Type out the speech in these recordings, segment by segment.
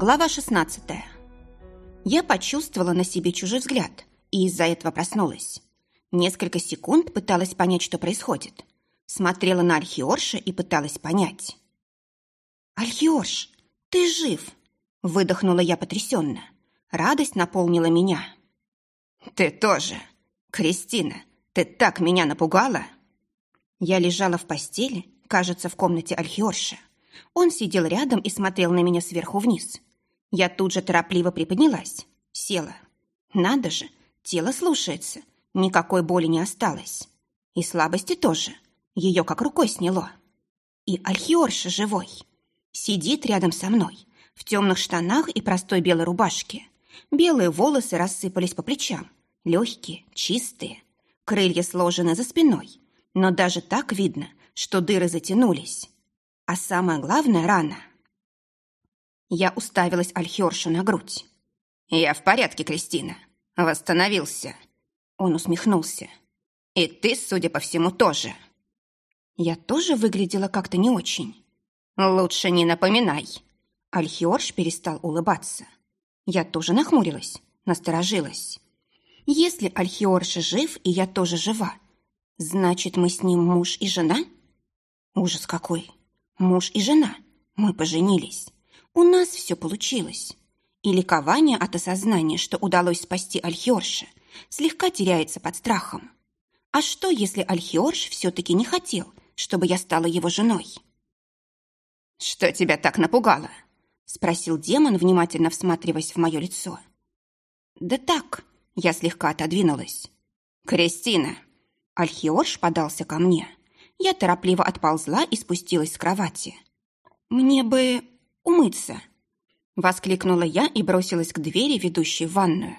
Глава 16. Я почувствовала на себе чужой взгляд и из-за этого проснулась. Несколько секунд пыталась понять, что происходит. Смотрела на Альхиорша и пыталась понять. «Альхиорш, ты жив!» Выдохнула я потрясенно. Радость наполнила меня. «Ты тоже! Кристина, ты так меня напугала!» Я лежала в постели, кажется, в комнате Альхиорша. Он сидел рядом и смотрел на меня сверху вниз. Я тут же торопливо приподнялась, села. Надо же, тело слушается, никакой боли не осталось. И слабости тоже, ее как рукой сняло. И Альхиорша живой. Сидит рядом со мной, в темных штанах и простой белой рубашке. Белые волосы рассыпались по плечам, легкие, чистые. Крылья сложены за спиной, но даже так видно, что дыры затянулись. А самое главное — рана. Я уставилась Альхершу на грудь. «Я в порядке, Кристина. Восстановился». Он усмехнулся. «И ты, судя по всему, тоже». Я тоже выглядела как-то не очень. «Лучше не напоминай». Альхиорш перестал улыбаться. Я тоже нахмурилась, насторожилась. Если Альхиорш жив, и я тоже жива, значит, мы с ним муж и жена? Ужас какой! Муж и жена. Мы поженились. У нас все получилось. И ликование от осознания, что удалось спасти Альхиорша, слегка теряется под страхом. А что, если Альхиорш все-таки не хотел, чтобы я стала его женой? «Что тебя так напугало?» — спросил демон, внимательно всматриваясь в мое лицо. «Да так», — я слегка отодвинулась. «Кристина!» Альхиорш подался ко мне. Я торопливо отползла и спустилась с кровати. «Мне бы умыться!» Воскликнула я и бросилась к двери, ведущей в ванную.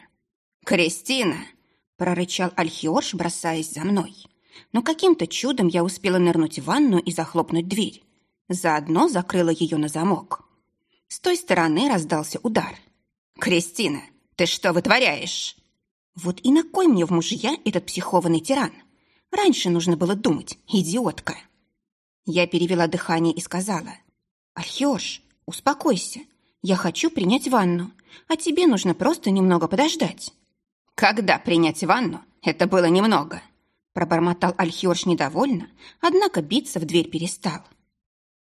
«Кристина!» – прорычал Альхиорш, бросаясь за мной. Но каким-то чудом я успела нырнуть в ванную и захлопнуть дверь. Заодно закрыла ее на замок. С той стороны раздался удар. «Кристина, ты что вытворяешь?» Вот и на кой мне в мужья этот психованный тиран? Раньше нужно было думать, идиотка. Я перевела дыхание и сказала. «Альхиош, успокойся. Я хочу принять ванну, а тебе нужно просто немного подождать». «Когда принять ванну? Это было немного», пробормотал Альхиорш недовольно, однако биться в дверь перестал.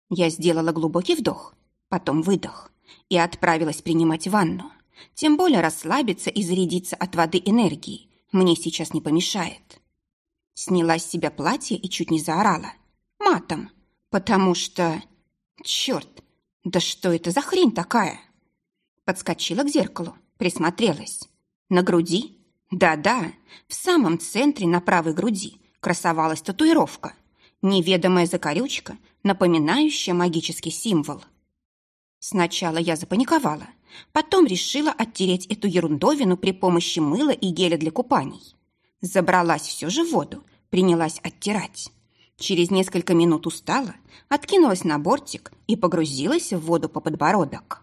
Я сделала глубокий вдох, потом выдох и отправилась принимать ванну. Тем более расслабиться и зарядиться от воды энергией мне сейчас не помешает. Сняла с себя платье и чуть не заорала. Матом. Потому что... Черт, да что это за хрень такая? Подскочила к зеркалу, присмотрелась. На груди? Да-да, в самом центре на правой груди красовалась татуировка. Неведомая закорючка, напоминающая магический символ. Сначала я запаниковала, потом решила оттереть эту ерундовину при помощи мыла и геля для купаний. Забралась все же в воду, принялась оттирать. Через несколько минут устала, откинулась на бортик и погрузилась в воду по подбородок.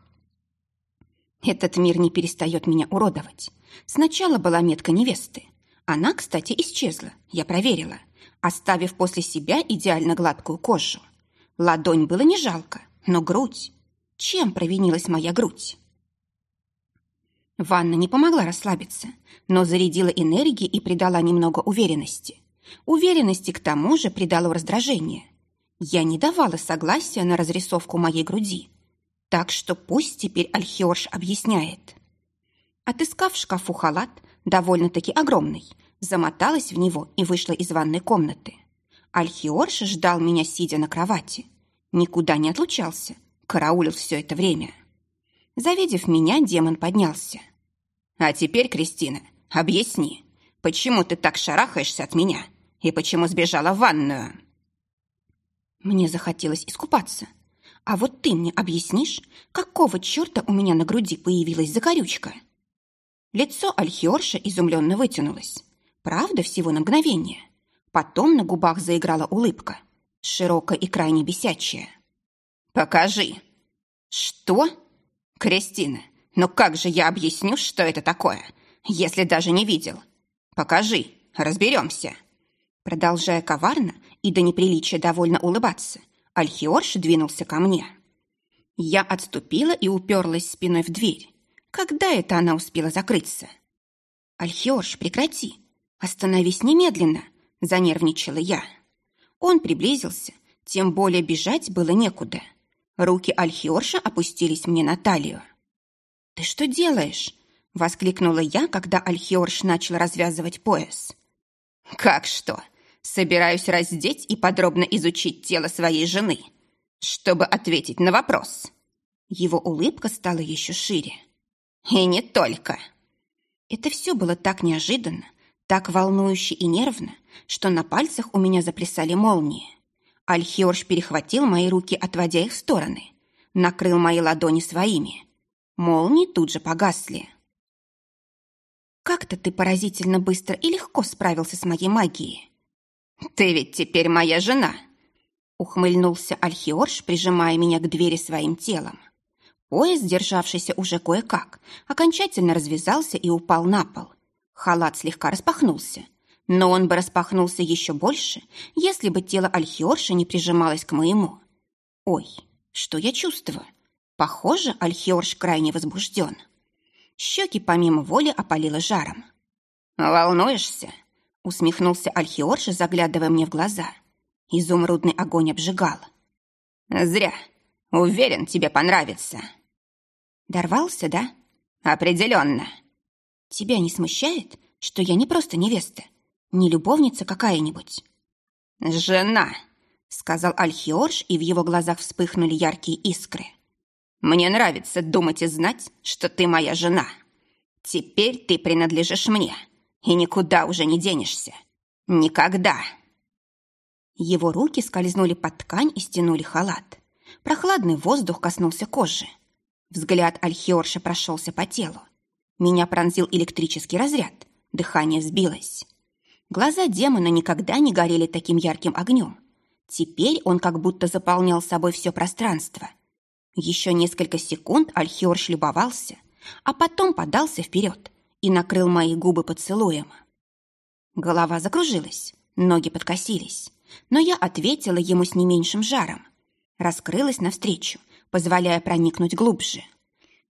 Этот мир не перестает меня уродовать. Сначала была метка невесты. Она, кстати, исчезла, я проверила, оставив после себя идеально гладкую кожу. Ладонь было не жалко, но грудь... Чем провинилась моя грудь? Ванна не помогла расслабиться, но зарядила энергией и придала немного уверенности. Уверенности к тому же придало раздражение. Я не давала согласия на разрисовку моей груди. Так что пусть теперь Альхиорш объясняет. Отыскав в шкафу халат, довольно-таки огромный, замоталась в него и вышла из ванной комнаты. Альхиорш ждал меня, сидя на кровати. Никуда не отлучался, караулил все это время. Завидев меня, демон поднялся. «А теперь, Кристина, объясни, почему ты так шарахаешься от меня и почему сбежала в ванную?» Мне захотелось искупаться. А вот ты мне объяснишь, какого черта у меня на груди появилась закорючка? Лицо Альхиорша изумленно вытянулось. Правда, всего на мгновение. Потом на губах заиграла улыбка, широкая и крайне бесячая. «Покажи!» «Что?» «Кристина, ну как же я объясню, что это такое, если даже не видел? Покажи, разберемся!» Продолжая коварно и до неприличия довольно улыбаться, Альхиорш двинулся ко мне. Я отступила и уперлась спиной в дверь. Когда это она успела закрыться? «Альхиорш, прекрати! Остановись немедленно!» – занервничала я. Он приблизился, тем более бежать было некуда. Руки Альхиорша опустились мне на талию. «Ты что делаешь?» – воскликнула я, когда Альхиорш начал развязывать пояс. «Как что? Собираюсь раздеть и подробно изучить тело своей жены, чтобы ответить на вопрос». Его улыбка стала еще шире. «И не только». Это все было так неожиданно, так волнующе и нервно, что на пальцах у меня заплясали молнии. Альхиорж перехватил мои руки, отводя их в стороны, накрыл мои ладони своими. Молнии тут же погасли. «Как-то ты поразительно быстро и легко справился с моей магией». «Ты ведь теперь моя жена!» Ухмыльнулся Альхиорж, прижимая меня к двери своим телом. Пояс, державшийся уже кое-как, окончательно развязался и упал на пол. Халат слегка распахнулся, но он бы распахнулся еще больше, если бы тело Альхиорша не прижималось к моему. Ой, что я чувствую? Похоже, Альхиорш крайне возбужден. Щеки помимо воли опалило жаром. «Волнуешься?» — усмехнулся Альхиорш, заглядывая мне в глаза. Изумрудный огонь обжигал. «Зря. Уверен, тебе понравится». «Дорвался, да?» «Определенно». «Тебя не смущает, что я не просто невеста, не любовница какая-нибудь?» «Жена», — сказал Альхиорж, и в его глазах вспыхнули яркие искры. «Мне нравится думать и знать, что ты моя жена. Теперь ты принадлежишь мне, и никуда уже не денешься. Никогда!» Его руки скользнули под ткань и стянули халат. Прохладный воздух коснулся кожи. Взгляд Альхиорша прошелся по телу. Меня пронзил электрический разряд. Дыхание сбилось. Глаза демона никогда не горели таким ярким огнем. Теперь он как будто заполнял собой все пространство. Еще несколько секунд Альхиорш любовался, а потом подался вперед и накрыл мои губы поцелуем. Голова закружилась, ноги подкосились, но я ответила ему с не меньшим жаром. Раскрылась навстречу, позволяя проникнуть глубже.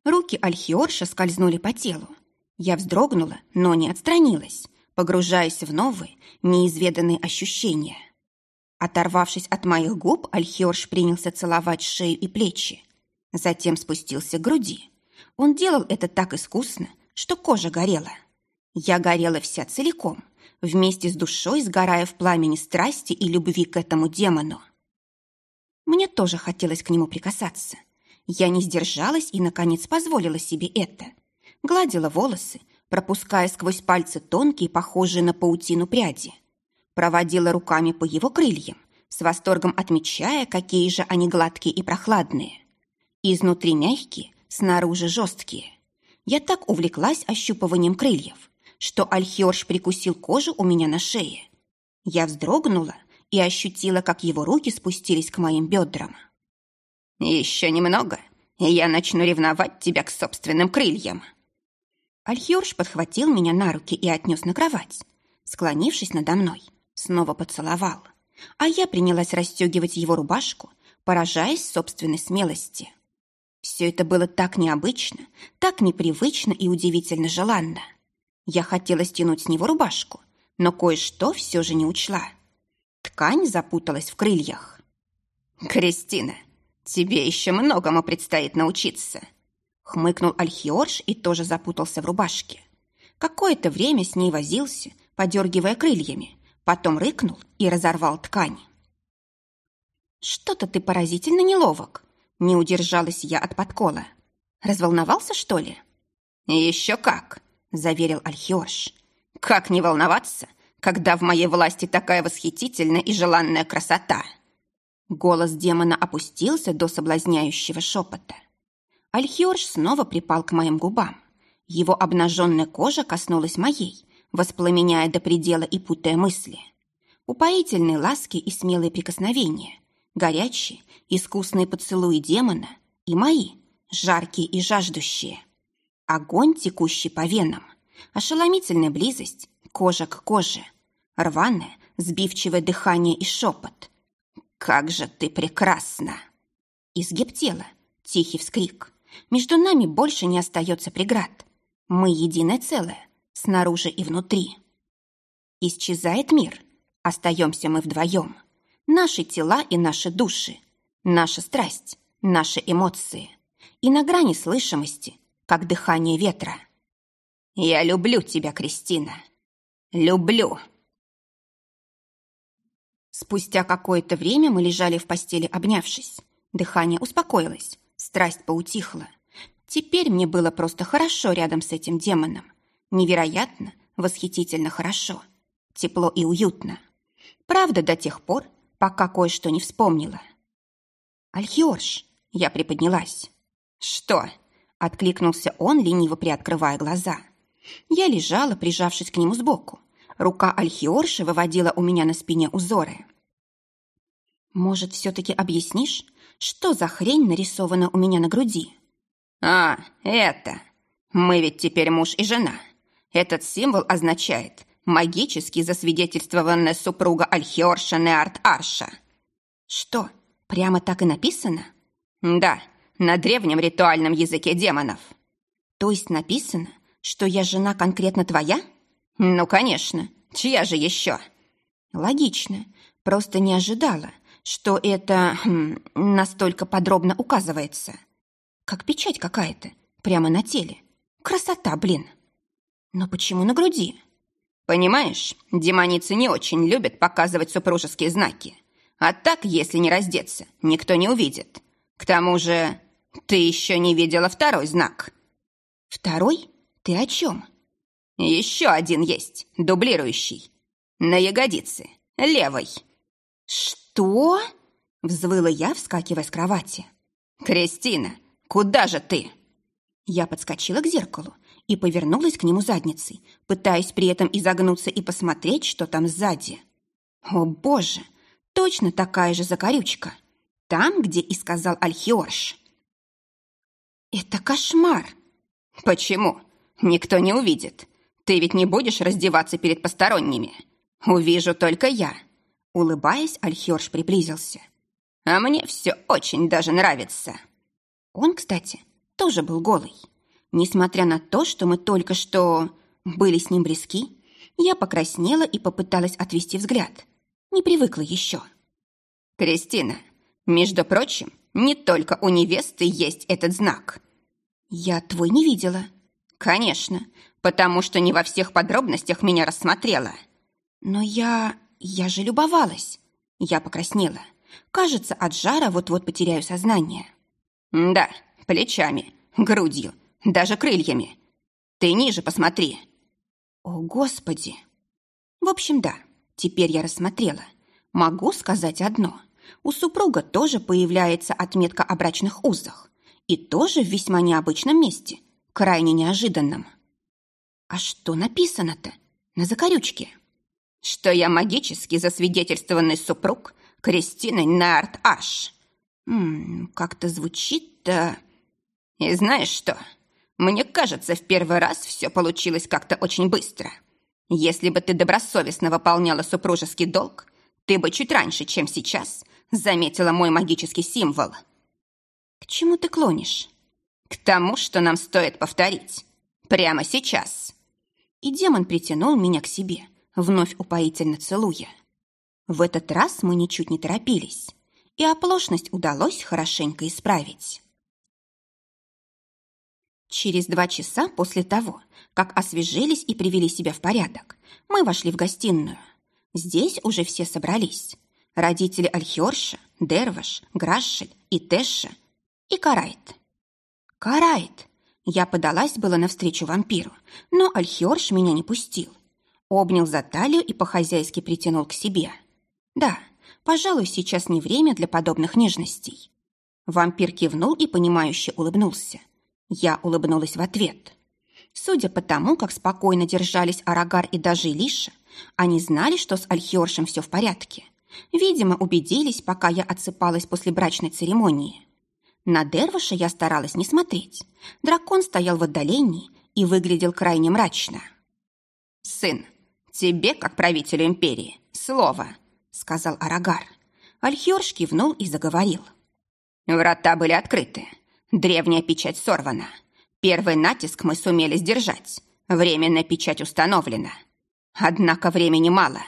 Руки Альхиорша скользнули по телу. Я вздрогнула, но не отстранилась, погружаясь в новые, неизведанные ощущения. Оторвавшись от моих губ, Альхиорш принялся целовать шею и плечи. Затем спустился к груди. Он делал это так искусно, что кожа горела. Я горела вся целиком, вместе с душой сгорая в пламени страсти и любви к этому демону. Мне тоже хотелось к нему прикасаться. Я не сдержалась и, наконец, позволила себе это. Гладила волосы, пропуская сквозь пальцы тонкие, похожие на паутину пряди. Проводила руками по его крыльям, с восторгом отмечая, какие же они гладкие и прохладные. Изнутри мягкие, снаружи жесткие. Я так увлеклась ощупыванием крыльев, что Альхиорж прикусил кожу у меня на шее. Я вздрогнула и ощутила, как его руки спустились к моим бедрам. «Еще немного, и я начну ревновать тебя к собственным крыльям». Альхиорж подхватил меня на руки и отнес на кровать. Склонившись надо мной, снова поцеловал. А я принялась расстегивать его рубашку, поражаясь собственной смелости. Все это было так необычно, так непривычно и удивительно желанно. Я хотела стянуть с него рубашку, но кое-что все же не учла. Ткань запуталась в крыльях. «Кристина, тебе еще многому предстоит научиться», хмыкнул Альхиорж и тоже запутался в рубашке. Какое-то время с ней возился, подергивая крыльями, потом рыкнул и разорвал ткань. «Что-то ты поразительно неловок», — не удержалась я от подкола. «Разволновался, что ли?» «Еще как», — заверил Альхиорж. «Как не волноваться, когда в моей власти такая восхитительная и желанная красота!» Голос демона опустился до соблазняющего шепота. Альхиорж снова припал к моим губам. Его обнаженная кожа коснулась моей, воспламеняя до предела и путая мысли. Упоительные ласки и смелые прикосновения, горячие, искусные поцелуи демона и мои, жаркие и жаждущие. Огонь, текущий по венам, ошеломительная близость, кожа к коже — рваное, сбивчивое дыхание и шепот. «Как же ты прекрасна!» Изгиб тела, Тихий вскрик. Между нами больше не остается преград. Мы единое целое, снаружи и внутри. Исчезает мир. Остаемся мы вдвоем. Наши тела и наши души. Наша страсть, наши эмоции. И на грани слышимости, как дыхание ветра. Я люблю тебя, Кристина. Люблю. Спустя какое-то время мы лежали в постели, обнявшись. Дыхание успокоилось, страсть поутихла. Теперь мне было просто хорошо рядом с этим демоном. Невероятно, восхитительно хорошо. Тепло и уютно. Правда, до тех пор, пока кое-что не вспомнила. «Альхиорш!» Я приподнялась. «Что?» — откликнулся он, лениво приоткрывая глаза. Я лежала, прижавшись к нему сбоку. Рука Альхиорши выводила у меня на спине узоры. «Может, все-таки объяснишь, что за хрень нарисована у меня на груди?» «А, это! Мы ведь теперь муж и жена. Этот символ означает магически засвидетельствованная супруга Альхиорша Неарт Арша». «Что, прямо так и написано?» «Да, на древнем ритуальном языке демонов». «То есть написано, что я жена конкретно твоя?» «Ну, конечно. Чья же еще?» «Логично. Просто не ожидала, что это хм, настолько подробно указывается. Как печать какая-то, прямо на теле. Красота, блин. Но почему на груди?» «Понимаешь, демоницы не очень любят показывать супружеские знаки. А так, если не раздеться, никто не увидит. К тому же, ты еще не видела второй знак». «Второй? Ты о чем?» Еще один есть, дублирующий. На ягодице, левой. Что? Взвыла я, вскакивая с кровати. Кристина, куда же ты? Я подскочила к зеркалу и повернулась к нему задницей, пытаясь при этом изогнуться и посмотреть, что там сзади. О, боже, точно такая же закорючка. Там, где и сказал Альхиорш. Это кошмар. Почему? Никто не увидит. Ты ведь не будешь раздеваться перед посторонними. Увижу только я. Улыбаясь, Альхерш приблизился. А мне все очень даже нравится. Он, кстати, тоже был голый. Несмотря на то, что мы только что были с ним близки, я покраснела и попыталась отвести взгляд. Не привыкла еще. «Кристина, между прочим, не только у невесты есть этот знак». «Я твой не видела». «Конечно, потому что не во всех подробностях меня рассмотрела. Но я... я же любовалась. Я покраснела. Кажется, от жара вот-вот потеряю сознание. Да, плечами, грудью, даже крыльями. Ты ниже посмотри. О, Господи! В общем, да, теперь я рассмотрела. Могу сказать одно. У супруга тоже появляется отметка о брачных узах. И тоже в весьма необычном месте, крайне неожиданном. А что написано-то на закорючке? Что я магически засвидетельствованный супруг Кристины Нарт Аш. Как-то звучит-то... И знаешь что? Мне кажется, в первый раз все получилось как-то очень быстро. Если бы ты добросовестно выполняла супружеский долг, ты бы чуть раньше, чем сейчас, заметила мой магический символ. К чему ты клонишь? К тому, что нам стоит повторить. Прямо сейчас и демон притянул меня к себе, вновь упоительно целуя. В этот раз мы ничуть не торопились, и оплошность удалось хорошенько исправить. Через два часа после того, как освежились и привели себя в порядок, мы вошли в гостиную. Здесь уже все собрались. Родители Альхиорша, Дерваш, Грашель и Тэша и Карайт. Карайт! Я подалась было навстречу вампиру, но Альхиорш меня не пустил. Обнял за талию и по-хозяйски притянул к себе. Да, пожалуй, сейчас не время для подобных нежностей. Вампир кивнул и, понимающе улыбнулся. Я улыбнулась в ответ. Судя по тому, как спокойно держались Арагар и даже Илиша, они знали, что с Альхиоршем все в порядке. Видимо, убедились, пока я отсыпалась после брачной церемонии. На Дервиша я старалась не смотреть. Дракон стоял в отдалении и выглядел крайне мрачно. «Сын, тебе, как правителю империи, слово», — сказал Арагар. Альхиорш кивнул и заговорил. «Врата были открыты. Древняя печать сорвана. Первый натиск мы сумели сдержать. Временная печать установлена. Однако времени мало.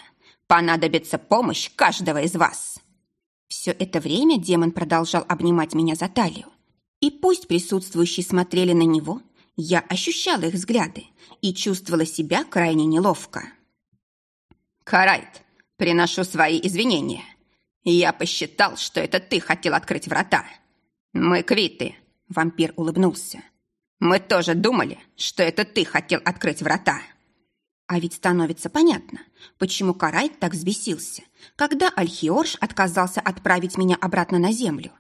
Понадобится помощь каждого из вас. Все это время демон продолжал обнимать меня за талию. И пусть присутствующие смотрели на него, я ощущала их взгляды и чувствовала себя крайне неловко. «Карайт, приношу свои извинения. Я посчитал, что это ты хотел открыть врата. Мы квиты», — вампир улыбнулся. «Мы тоже думали, что это ты хотел открыть врата». А ведь становится понятно, почему Карайт так взбесился, когда Альхиорш отказался отправить меня обратно на землю.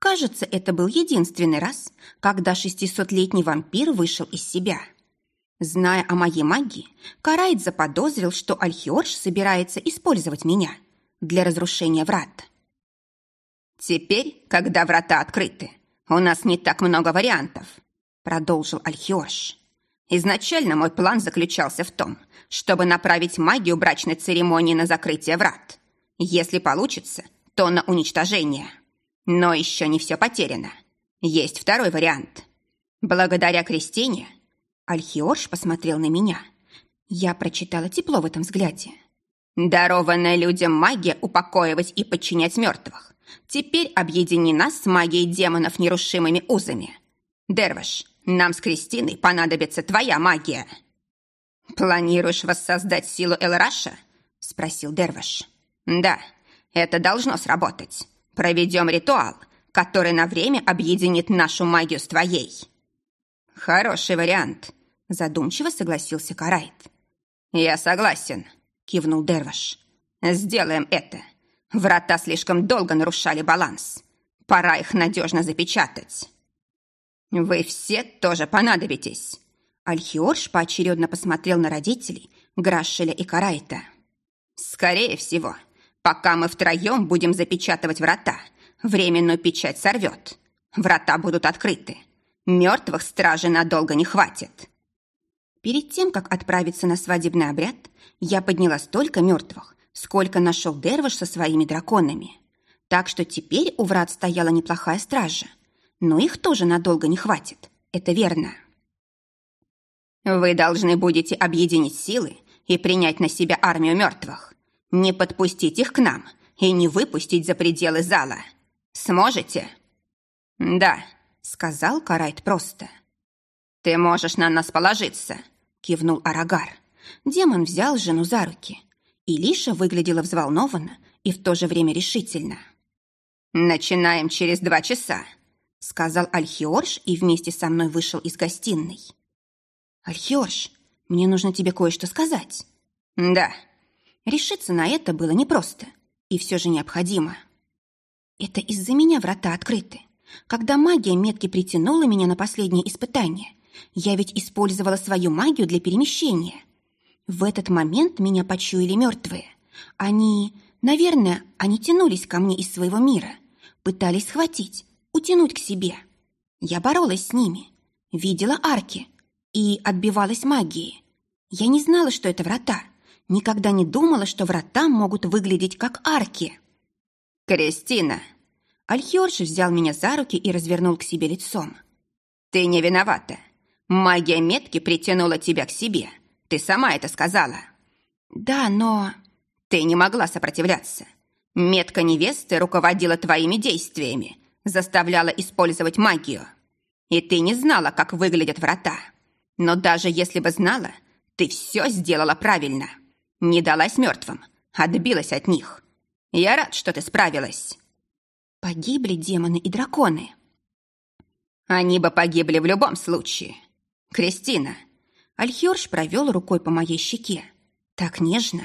Кажется, это был единственный раз, когда шестисотлетний вампир вышел из себя. Зная о моей магии, Карайт заподозрил, что Альхиорш собирается использовать меня для разрушения врат. «Теперь, когда врата открыты, у нас не так много вариантов», продолжил Альхиорш. Изначально мой план заключался в том, чтобы направить магию брачной церемонии на закрытие врат. Если получится, то на уничтожение. Но еще не все потеряно. Есть второй вариант. Благодаря Кристине... Альхиорш посмотрел на меня. Я прочитала тепло в этом взгляде. Дарованная людям магия упокоивать и подчинять мертвых теперь объединена с магией демонов нерушимыми узами. Дерваш, нам с Кристиной понадобится твоя магия». «Планируешь воссоздать силу Элраша?» – спросил Дерваш. «Да, это должно сработать. Проведем ритуал, который на время объединит нашу магию с твоей». «Хороший вариант», – задумчиво согласился Карайт. «Я согласен», – кивнул Дерваш. «Сделаем это. Врата слишком долго нарушали баланс. Пора их надежно запечатать». «Вы все тоже понадобитесь!» Альхиорш поочередно посмотрел на родителей Грашеля и Карайта. «Скорее всего, пока мы втроем будем запечатывать врата, временную печать сорвет. Врата будут открыты. Мертвых стражи надолго не хватит». Перед тем, как отправиться на свадебный обряд, я подняла столько мертвых, сколько нашел Дервиш со своими драконами. Так что теперь у врат стояла неплохая стража – но их тоже надолго не хватит, это верно. Вы должны будете объединить силы и принять на себя армию мертвых. Не подпустить их к нам и не выпустить за пределы зала. Сможете? Да, сказал Карайт просто. Ты можешь на нас положиться, кивнул Арагар. Демон взял жену за руки, и Лиша выглядела взволнованно и в то же время решительно. «Начинаем через два часа сказал Альхиорш и вместе со мной вышел из гостиной. Альхиорш, мне нужно тебе кое-что сказать. Да. Решиться на это было непросто и все же необходимо. Это из-за меня врата открыты. Когда магия метки притянула меня на последнее испытание, я ведь использовала свою магию для перемещения. В этот момент меня почуяли мертвые. Они, наверное, они тянулись ко мне из своего мира, пытались схватить, утянуть к себе. Я боролась с ними, видела арки и отбивалась магией. Я не знала, что это врата, никогда не думала, что врата могут выглядеть как арки. «Кристина!» Альхиорж взял меня за руки и развернул к себе лицом. «Ты не виновата. Магия метки притянула тебя к себе. Ты сама это сказала». «Да, но...» «Ты не могла сопротивляться. Метка невесты руководила твоими действиями, заставляла использовать магию. И ты не знала, как выглядят врата. Но даже если бы знала, ты все сделала правильно. Не далась мертвым, отбилась от них. Я рад, что ты справилась. Погибли демоны и драконы. Они бы погибли в любом случае. Кристина. Альхерш провел рукой по моей щеке. Так нежно.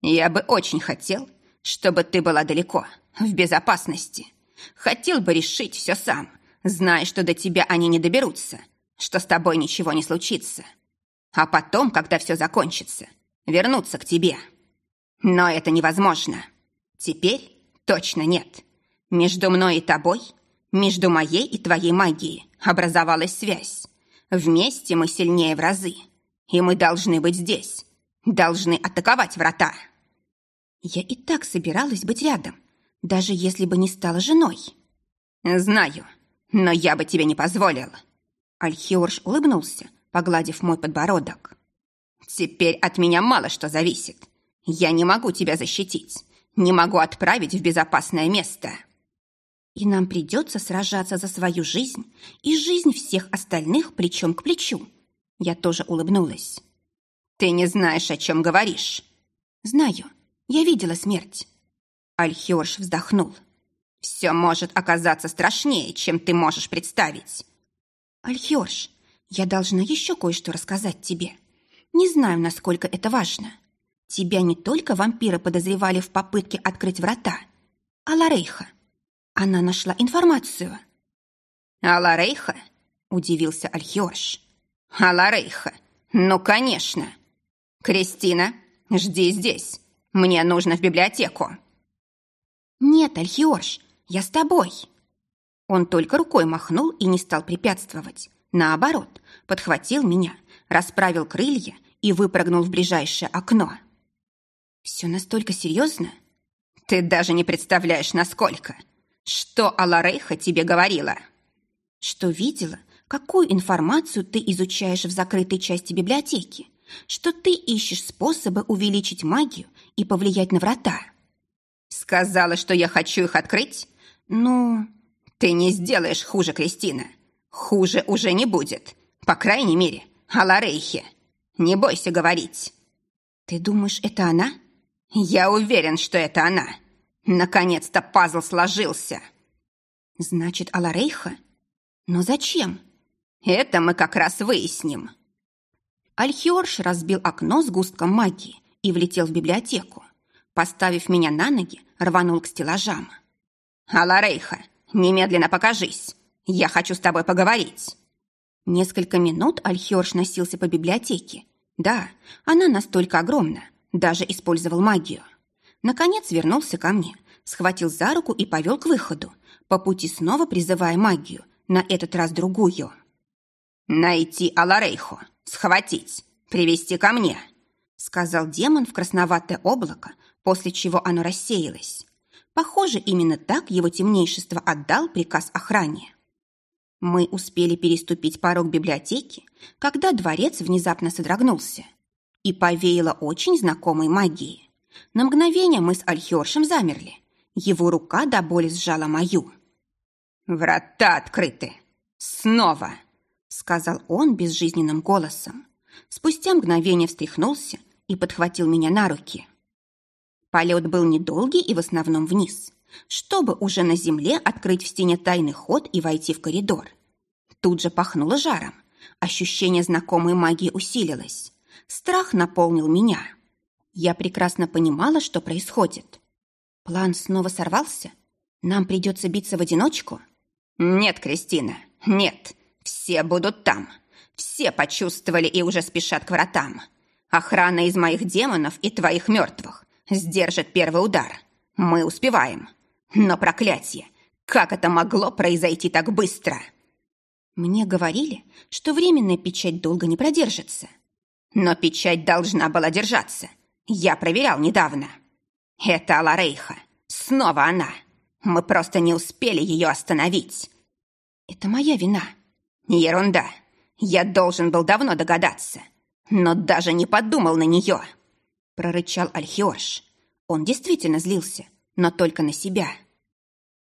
Я бы очень хотел, чтобы ты была далеко, в безопасности. Хотел бы решить все сам, зная, что до тебя они не доберутся, что с тобой ничего не случится. А потом, когда все закончится, вернуться к тебе. Но это невозможно. Теперь точно нет. Между мной и тобой, между моей и твоей магией образовалась связь. Вместе мы сильнее в разы. И мы должны быть здесь. Должны атаковать врата. Я и так собиралась быть рядом, даже если бы не стала женой. Знаю, но я бы тебе не позволил». Альхиорш улыбнулся, погладив мой подбородок. «Теперь от меня мало что зависит. Я не могу тебя защитить, не могу отправить в безопасное место». И нам придется сражаться за свою жизнь и жизнь всех остальных плечом к плечу. Я тоже улыбнулась. «Ты не знаешь, о чем говоришь». «Знаю. Я видела смерть». Альхиорш вздохнул. «Все может оказаться страшнее, чем ты можешь представить». «Альхиорш, я должна еще кое-что рассказать тебе. Не знаю, насколько это важно. Тебя не только вампиры подозревали в попытке открыть врата, а Ларейха. Она нашла информацию». «А Ларейха?» – удивился Альхиорш. «А Ларейха? Ну, конечно!» «Кристина, жди здесь. Мне нужно в библиотеку». «Нет, Альхиорш, я с тобой». Он только рукой махнул и не стал препятствовать. Наоборот, подхватил меня, расправил крылья и выпрыгнул в ближайшее окно. «Все настолько серьезно?» «Ты даже не представляешь, насколько. Что Аларейха тебе говорила?» «Что видела, какую информацию ты изучаешь в закрытой части библиотеки, что ты ищешь способы увеличить магию и повлиять на врата». «Сказала, что я хочу их открыть? Ну, ты не сделаешь хуже, Кристина. Хуже уже не будет. По крайней мере, о Ларейхе. Не бойся говорить». «Ты думаешь, это она?» «Я уверен, что это она. Наконец-то пазл сложился». «Значит, Аларейха? Но зачем?» «Это мы как раз выясним». Альхиорш разбил окно с густком магии и влетел в библиотеку. Поставив меня на ноги, рванул к стеллажам. «Аларейха, немедленно покажись! Я хочу с тобой поговорить!» Несколько минут Альхиорш носился по библиотеке. Да, она настолько огромна, даже использовал магию. Наконец вернулся ко мне, схватил за руку и повел к выходу, по пути снова призывая магию, на этот раз другую. «Найти Аларейху, схватить, привести ко мне», сказал демон в красноватое облако, после чего оно рассеялось. Похоже, именно так его темнейшество отдал приказ охране. Мы успели переступить порог библиотеки, когда дворец внезапно содрогнулся и повеяло очень знакомой магией. На мгновение мы с Альхиоршем замерли. Его рука до боли сжала мою. «Врата открыты! Снова!» сказал он безжизненным голосом. Спустя мгновение встряхнулся и подхватил меня на руки. Полет был недолгий и в основном вниз, чтобы уже на земле открыть в стене тайный ход и войти в коридор. Тут же пахнуло жаром. Ощущение знакомой магии усилилось. Страх наполнил меня. Я прекрасно понимала, что происходит. План снова сорвался? Нам придется биться в одиночку? Нет, Кристина, нет. Все будут там. Все почувствовали и уже спешат к вратам. Охрана из моих демонов и твоих мертвых сдержит первый удар. Мы успеваем. Но проклятие! Как это могло произойти так быстро? Мне говорили, что временная печать долго не продержится. Но печать должна была держаться. Я проверял недавно. Это Аларейха. Снова она. Мы просто не успели ее остановить. Это моя вина. Ерунда. Я должен был давно догадаться. Но даже не подумал на нее прорычал Альхиош. Он действительно злился, но только на себя.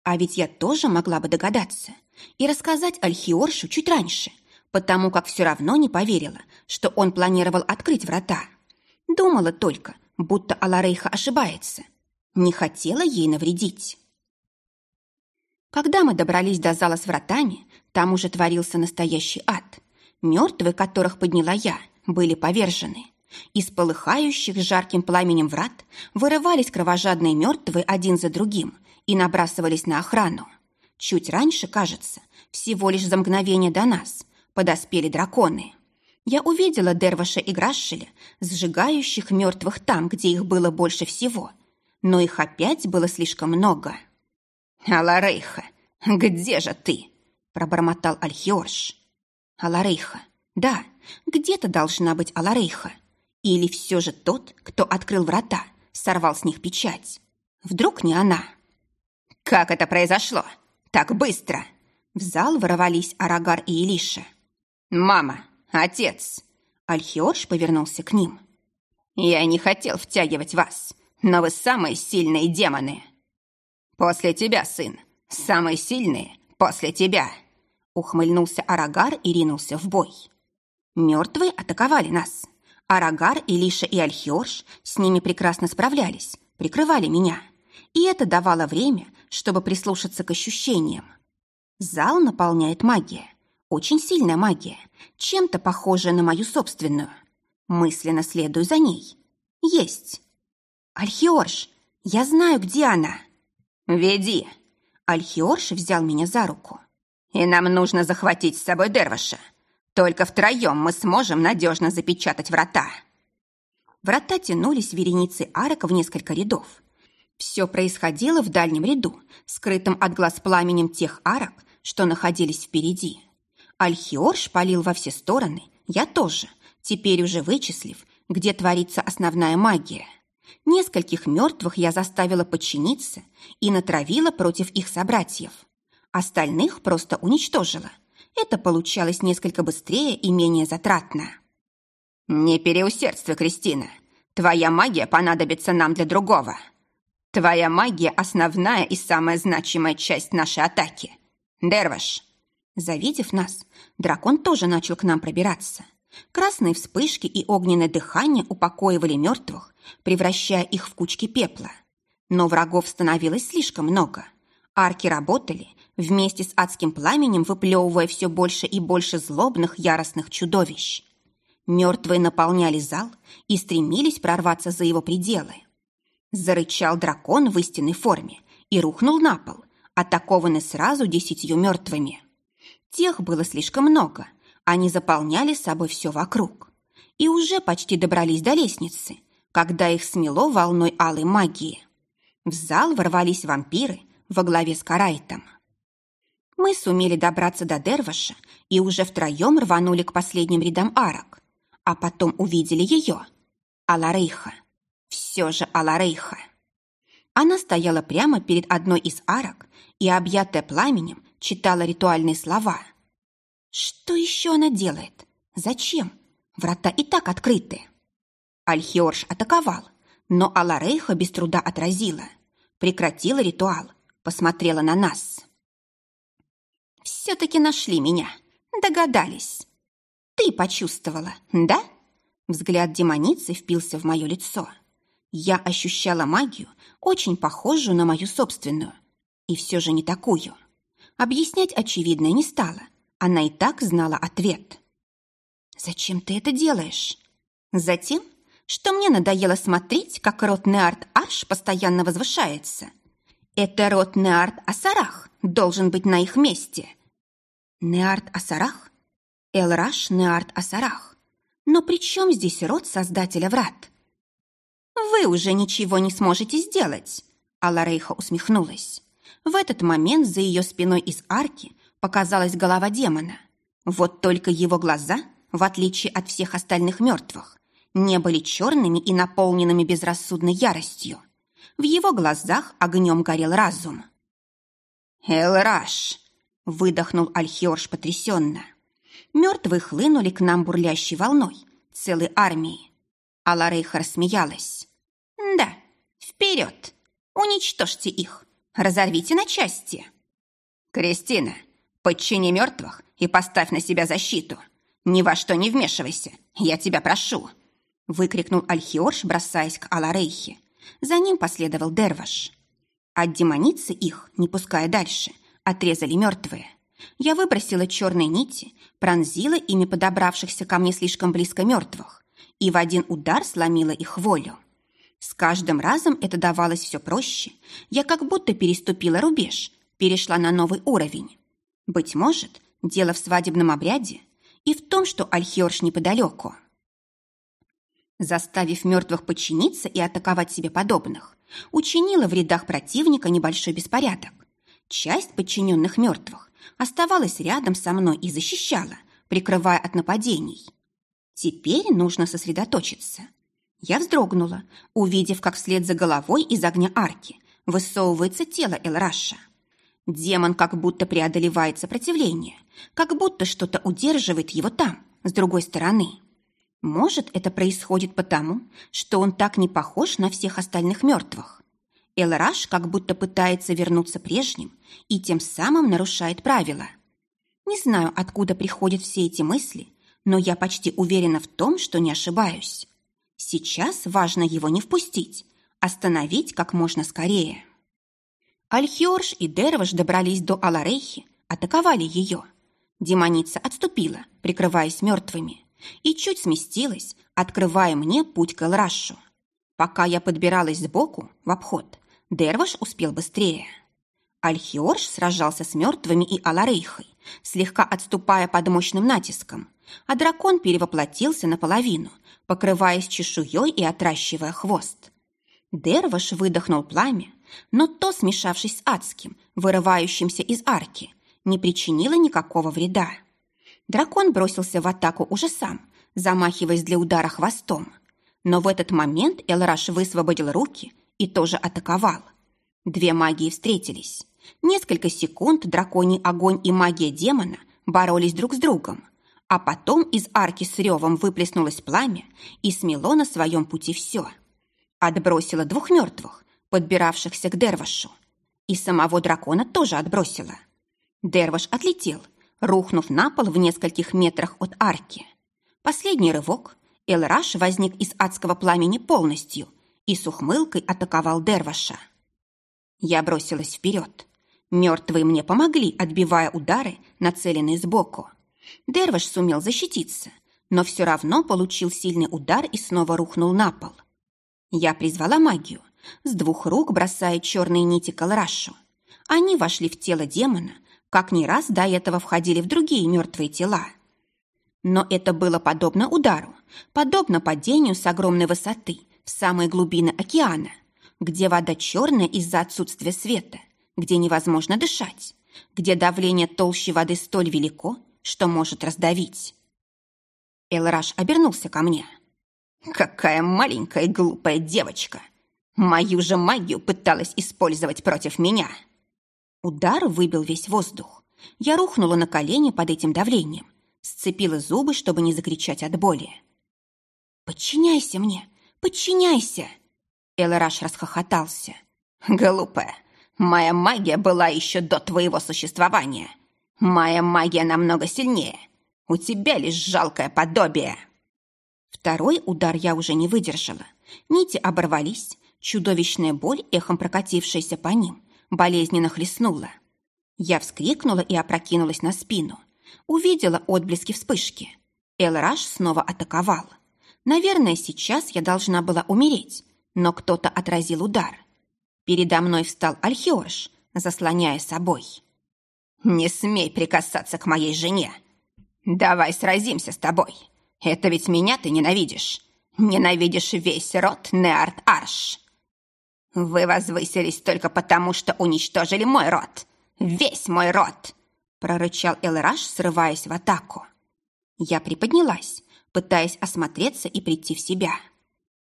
А ведь я тоже могла бы догадаться и рассказать Альхиоршу чуть раньше, потому как все равно не поверила, что он планировал открыть врата. Думала только, будто Аларейха ошибается. Не хотела ей навредить. Когда мы добрались до зала с вратами, там уже творился настоящий ад. Мертвые, которых подняла я, были повержены. Из полыхающих жарким пламенем врат вырывались кровожадные мертвые один за другим и набрасывались на охрану. Чуть раньше, кажется, всего лишь за мгновение до нас, подоспели драконы. Я увидела Дерваша и Грашеля, сжигающих мертвых там, где их было больше всего, но их опять было слишком много. «Аларейха, где же ты?» – пробормотал Альхиорш. «Аларейха, да, где-то должна быть Аларейха. Или все же тот, кто открыл врата, сорвал с них печать? Вдруг не она? «Как это произошло? Так быстро!» В зал ворвались Арагар и Илиша. «Мама! Отец!» Альхиорж повернулся к ним. «Я не хотел втягивать вас, но вы самые сильные демоны!» «После тебя, сын! Самые сильные после тебя!» Ухмыльнулся Арагар и ринулся в бой. Мертвые атаковали нас. Арагар, Илиша и Альхиорж с ними прекрасно справлялись, прикрывали меня. И это давало время, чтобы прислушаться к ощущениям. Зал наполняет магия. Очень сильная магия, чем-то похожая на мою собственную. Мысленно следую за ней. Есть. Альхиорж, я знаю, где она. Веди. Альхиорж взял меня за руку. И нам нужно захватить с собой Дерваша. Только втроем мы сможем надежно запечатать врата. Врата тянулись вереницей арок в несколько рядов. Все происходило в дальнем ряду, скрытым от глаз пламенем тех арок, что находились впереди. Альхиор шпалил во все стороны, я тоже, теперь уже вычислив, где творится основная магия. Нескольких мертвых я заставила подчиниться и натравила против их собратьев. Остальных просто уничтожила, это получалось несколько быстрее и менее затратно. «Не переусердствуй, Кристина. Твоя магия понадобится нам для другого. Твоя магия – основная и самая значимая часть нашей атаки. Дерваш!» Завидев нас, дракон тоже начал к нам пробираться. Красные вспышки и огненное дыхание упокоивали мертвых, превращая их в кучки пепла. Но врагов становилось слишком много. Арки работали, вместе с адским пламенем выплевывая все больше и больше злобных яростных чудовищ. Мертвые наполняли зал и стремились прорваться за его пределы. Зарычал дракон в истинной форме и рухнул на пол, атакованный сразу десятью мертвыми. Тех было слишком много, они заполняли собой все вокруг. И уже почти добрались до лестницы, когда их смело волной алой магии. В зал ворвались вампиры во главе с Карайтом. Мы сумели добраться до Дерваша и уже втроем рванули к последним рядам арок. А потом увидели ее. Аларейха. Все же Аларейха. Она стояла прямо перед одной из арок и, объятая пламенем, читала ритуальные слова. Что еще она делает? Зачем? Врата и так открыты. Альхиорж атаковал, но Аларейха без труда отразила. Прекратила ритуал, посмотрела на нас. Все-таки нашли меня. Догадались. Ты почувствовала, да? Взгляд демоницы впился в мое лицо. Я ощущала магию, очень похожую на мою собственную. И все же не такую. Объяснять очевидное не стала. Она и так знала ответ. «Зачем ты это делаешь?» «Затем, что мне надоело смотреть, как рот Неарт Арш постоянно возвышается. Это род Неарт Асарах должен быть на их месте. Неарт Асарах? Элраш Неарт Асарах. Но при чем здесь род создателя врат? Вы уже ничего не сможете сделать, Аларейха усмехнулась. В этот момент за ее спиной из арки показалась голова демона. Вот только его глаза, в отличие от всех остальных мертвых, не были черными и наполненными безрассудной яростью. В его глазах огнем горел разум. «Элраш!» — выдохнул Альхиорж потрясенно. Мертвые хлынули к нам бурлящей волной, целой армией. Аларейха рассмеялась. «Да, вперед! Уничтожьте их! Разорвите на части!» «Кристина, подчини мертвых и поставь на себя защиту! Ни во что не вмешивайся, я тебя прошу!» выкрикнул Альхиорж, бросаясь к Аларейхе. За ним последовал Дерваш. От демоницы их, не пуская дальше, отрезали мертвые. Я выбросила черные нити, пронзила ими подобравшихся ко мне слишком близко мертвых и в один удар сломила их волю. С каждым разом это давалось все проще. Я как будто переступила рубеж, перешла на новый уровень. Быть может, дело в свадебном обряде и в том, что Альхиорш неподалеку. Заставив мертвых подчиниться и атаковать себе подобных, учинила в рядах противника небольшой беспорядок. Часть подчиненных мертвых оставалась рядом со мной и защищала, прикрывая от нападений. Теперь нужно сосредоточиться. Я вздрогнула, увидев, как вслед за головой из огня арки высовывается тело Элраша. Демон как будто преодолевает сопротивление, как будто что-то удерживает его там, с другой стороны. Может, это происходит потому, что он так не похож на всех остальных мертвых. Элраш как будто пытается вернуться прежним и тем самым нарушает правила. Не знаю, откуда приходят все эти мысли, но я почти уверена в том, что не ошибаюсь. Сейчас важно его не впустить, остановить как можно скорее. Альхиорш и Дерваш добрались до Аларейхи, атаковали ее. Демоница отступила, прикрываясь мертвыми, и чуть сместилась, открывая мне путь к Элрашу. Пока я подбиралась сбоку, в обход, Дерваш успел быстрее. Альхиорш сражался с мертвыми и Аларейхой, слегка отступая под мощным натиском, а дракон перевоплотился наполовину, покрываясь чешуей и отращивая хвост. Дерваш выдохнул пламя, но то, смешавшись с адским, вырывающимся из арки, не причинило никакого вреда. Дракон бросился в атаку уже сам, замахиваясь для удара хвостом. Но в этот момент Элраш высвободил руки и тоже атаковал. Две магии встретились. Несколько секунд драконий огонь и магия демона боролись друг с другом, а потом из арки с ревом выплеснулось пламя и смело на своем пути все. Отбросило двух мертвых, подбиравшихся к Дервашу. И самого дракона тоже отбросило. Дерваш отлетел, рухнув на пол в нескольких метрах от арки. Последний рывок. Элраш возник из адского пламени полностью и с ухмылкой атаковал Дерваша. Я бросилась вперед. Мертвые мне помогли, отбивая удары, нацеленные сбоку. Дерваш сумел защититься, но все равно получил сильный удар и снова рухнул на пол. Я призвала магию, с двух рук бросая черные нити к Алрашу. Они вошли в тело демона, как не раз до этого входили в другие мертвые тела. Но это было подобно удару, подобно падению с огромной высоты в самые глубины океана, где вода черная из-за отсутствия света, где невозможно дышать, где давление толще воды столь велико, что может раздавить. Элраш обернулся ко мне. «Какая маленькая глупая девочка! Мою же магию пыталась использовать против меня!» Удар выбил весь воздух. Я рухнула на колени под этим давлением, сцепила зубы, чтобы не закричать от боли. «Подчиняйся мне! Подчиняйся!» Элраш расхохотался. «Глупая! Моя магия была еще до твоего существования!» Моя магия намного сильнее. У тебя лишь жалкое подобие. Второй удар я уже не выдержала. Нити оборвались, чудовищная боль, эхом прокатившаяся по ним, болезненно хлестнула. Я вскрикнула и опрокинулась на спину. Увидела отблески вспышки. Элраш снова атаковал. Наверное, сейчас я должна была умереть, но кто-то отразил удар. Передо мной встал Альхиорш, заслоняя собой. «Не смей прикасаться к моей жене! Давай сразимся с тобой! Это ведь меня ты ненавидишь! Ненавидишь весь род Неарт Арш!» «Вы возвысились только потому, что уничтожили мой род! Весь мой род!» прорычал Элраш, срываясь в атаку. Я приподнялась, пытаясь осмотреться и прийти в себя.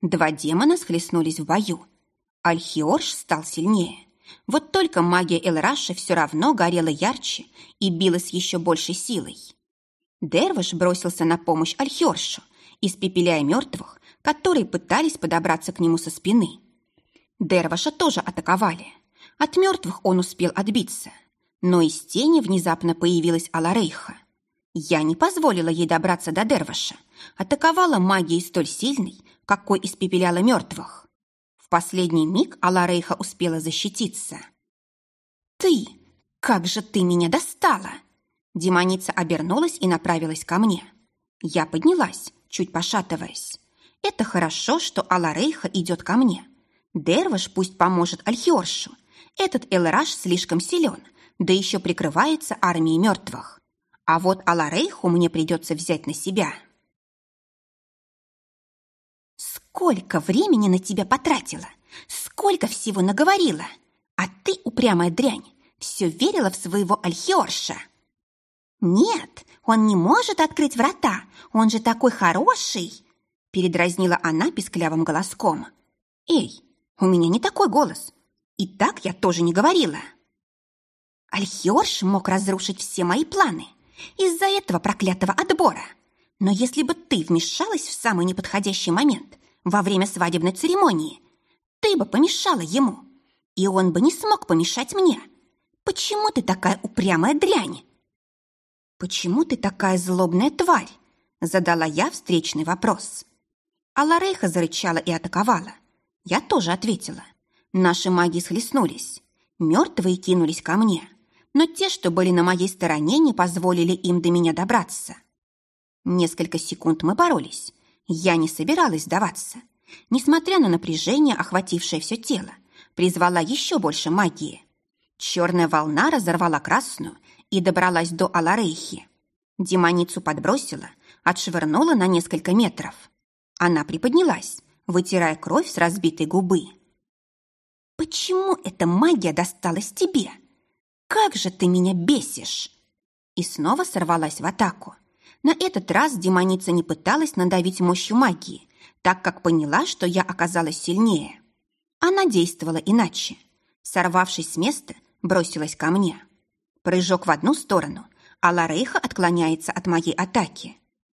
Два демона схлестнулись в бою. Альхиорш стал сильнее. Вот только магия Элраша все равно горела ярче и билась еще большей силой. Дервиш бросился на помощь Альхершу, испепеляя мертвых, которые пытались подобраться к нему со спины. Дерваша тоже атаковали. От мертвых он успел отбиться. Но из тени внезапно появилась Аларейха. Я не позволила ей добраться до Дерваша, атаковала магией столь сильной, какой испепеляла мертвых. Последний миг Аларейха успела защититься. «Ты! Как же ты меня достала!» Демоница обернулась и направилась ко мне. Я поднялась, чуть пошатываясь. Это хорошо, что Аларейха идет ко мне. Дерваш пусть поможет Альхиоршу. Этот Элраш слишком силен, да еще прикрывается армией мертвых. А вот Аларейху мне придется взять на себя. Сколько времени на тебя потратила? Сколько всего наговорила? А ты, упрямая дрянь, все верила в своего Альхиорша. Нет, он не может открыть врата, он же такой хороший, передразнила она писклявым голоском. Эй, у меня не такой голос. И так я тоже не говорила. Альхиорш мог разрушить все мои планы из-за этого проклятого отбора. Но если бы ты вмешалась в самый неподходящий момент во время свадебной церемонии, ты бы помешала ему, и он бы не смог помешать мне. Почему ты такая упрямая дрянь? Почему ты такая злобная тварь? Задала я встречный вопрос. А Ларейха зарычала и атаковала. Я тоже ответила. Наши маги схлестнулись. Мертвые кинулись ко мне. Но те, что были на моей стороне, не позволили им до меня добраться. Несколько секунд мы боролись. Я не собиралась сдаваться. Несмотря на напряжение, охватившее все тело, призвала еще больше магии. Черная волна разорвала красную и добралась до Аларейхи. Демоницу подбросила, отшвырнула на несколько метров. Она приподнялась, вытирая кровь с разбитой губы. «Почему эта магия досталась тебе? Как же ты меня бесишь!» И снова сорвалась в атаку. На этот раз демоница не пыталась надавить мощью магии, так как поняла, что я оказалась сильнее. Она действовала иначе. Сорвавшись с места, бросилась ко мне. Прыжок в одну сторону, а Ларейха отклоняется от моей атаки.